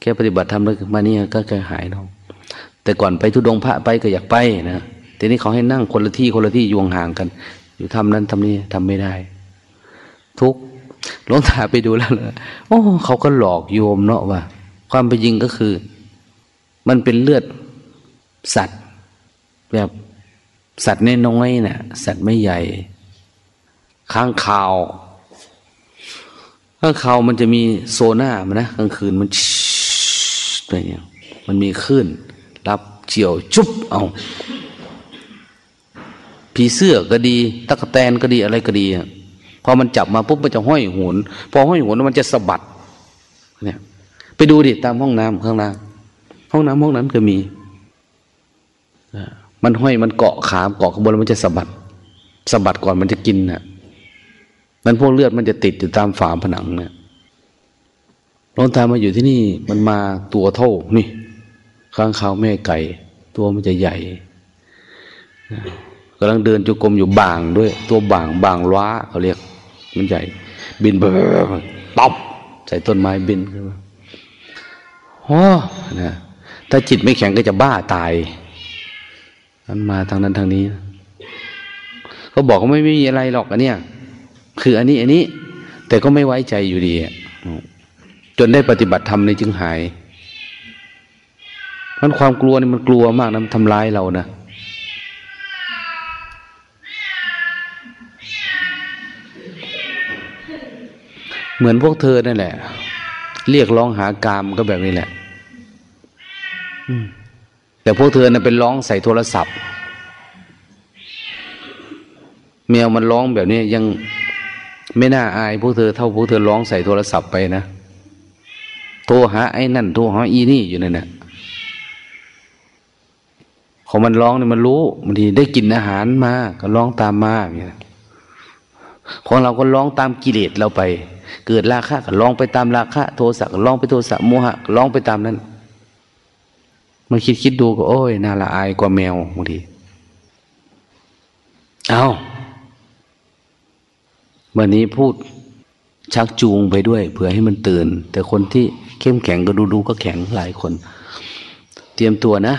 แค่ปฏิบัติทำแล้วมานี่ก็เคยหายเนาะแต่ก่อนไปทุดงพระไปก็อยากไปนะทีนี้เขาให้นั่งคนละที่คนละที่ยวงห่างกัน อยู่ทำนั้นทำนี้ทำไม่ได้ ทุกหลวงตาไปดูแล้วเลยโอ้เขาก็หลอกโยมเนาะว่า ความเป็นจริงก็คือ มันเป็นเลือดสัตว์แบบ สัตว์น้อยๆนะ่ะ สัตว์ไม่ใหญ่ข้างข่าวข้างข่าวมันจะมีโซน่ามันนะกลางคืนมันอะไรเงี้ยมันมีคลื่นรับเจียวจุ๊บเอาผีเสื้อก็ดีตะกแตนก็ดีอะไรก็ดีพอมันจับมาปุ๊บมันจะห้อยหุนพอห้อยหุนมันจะสะบัดเนี่ย ไปดูดิตามห้องน้ำข้างล่างห้องน้ำห้องนั้นก็มี มันห้อยมันเกาะขามเกาะข้างบนมันจะสะบัดสะบัดก่อนมันจะกินนะ่ะมันพวกเลือดมันจะติดอยู่ตามฝาผนังเนะี่ยลองตามาอยู่ที่นี่มันมาตัวเท่านี่ข้างเขาแม่ไก่ ตัวมันจะใหญ่กำลังเดินจุกรมอยู่บางด้วย ตัวบางบางล้าเขาเรียก มันใหญ่ บินเบอตบใส่ต้นไม้บินขึ้นมาโอ้นะถ้าจิตไม่แข็งก็จะบ้าตาย มันมาทางนั้นทางนี้เขาบอกว่าไม่มีอะไรหรอกอันเนี้ยคืออันนี้อันนี้ แต่ก็ไม่ไว้ใจอยู่ดีจนได้ปฏิบัติธรรมในจึงหายมันความกลัวนี่มันกลัวมากนะมันทำร้ายเรานะเหมือนพวกเธอนั่นแหละ เรียกร้องหากามก็แบบนี้แหละ แต่พวกเธอน่ะเป็นร้องใส่โทรศัพท์ แมวมันร้องแบบนี้ยังไม่น่าอายพวกเธอเท่าพวกเธอร้องใส่โทรศัพท์ไปนะโทรหาไอ้นั่นโทรหาอีนี่อยู่นั่นแหละของมันร้องเนี่ยมันรู้บางทีได้กินอาหารมา ก็ร้องตามมาอย่างนี้ของเราก็ร้องตามกิเลสเราไป เกิดราคะก็ร้องไปตามราคะ โทสะก็ร้องไปโทสะโมหะร้องไปตามนั้น มันคิดคิดดูก็โอ้ยน่าละอายกว่าแมวบางทีเอาวันนี้พูดชักจูงไปด้วย เผื่อให้มันตื่น แต่คนที่เข้มแข็งก็ดูดูก็แข็งหลายคน เตรียมตัวนะ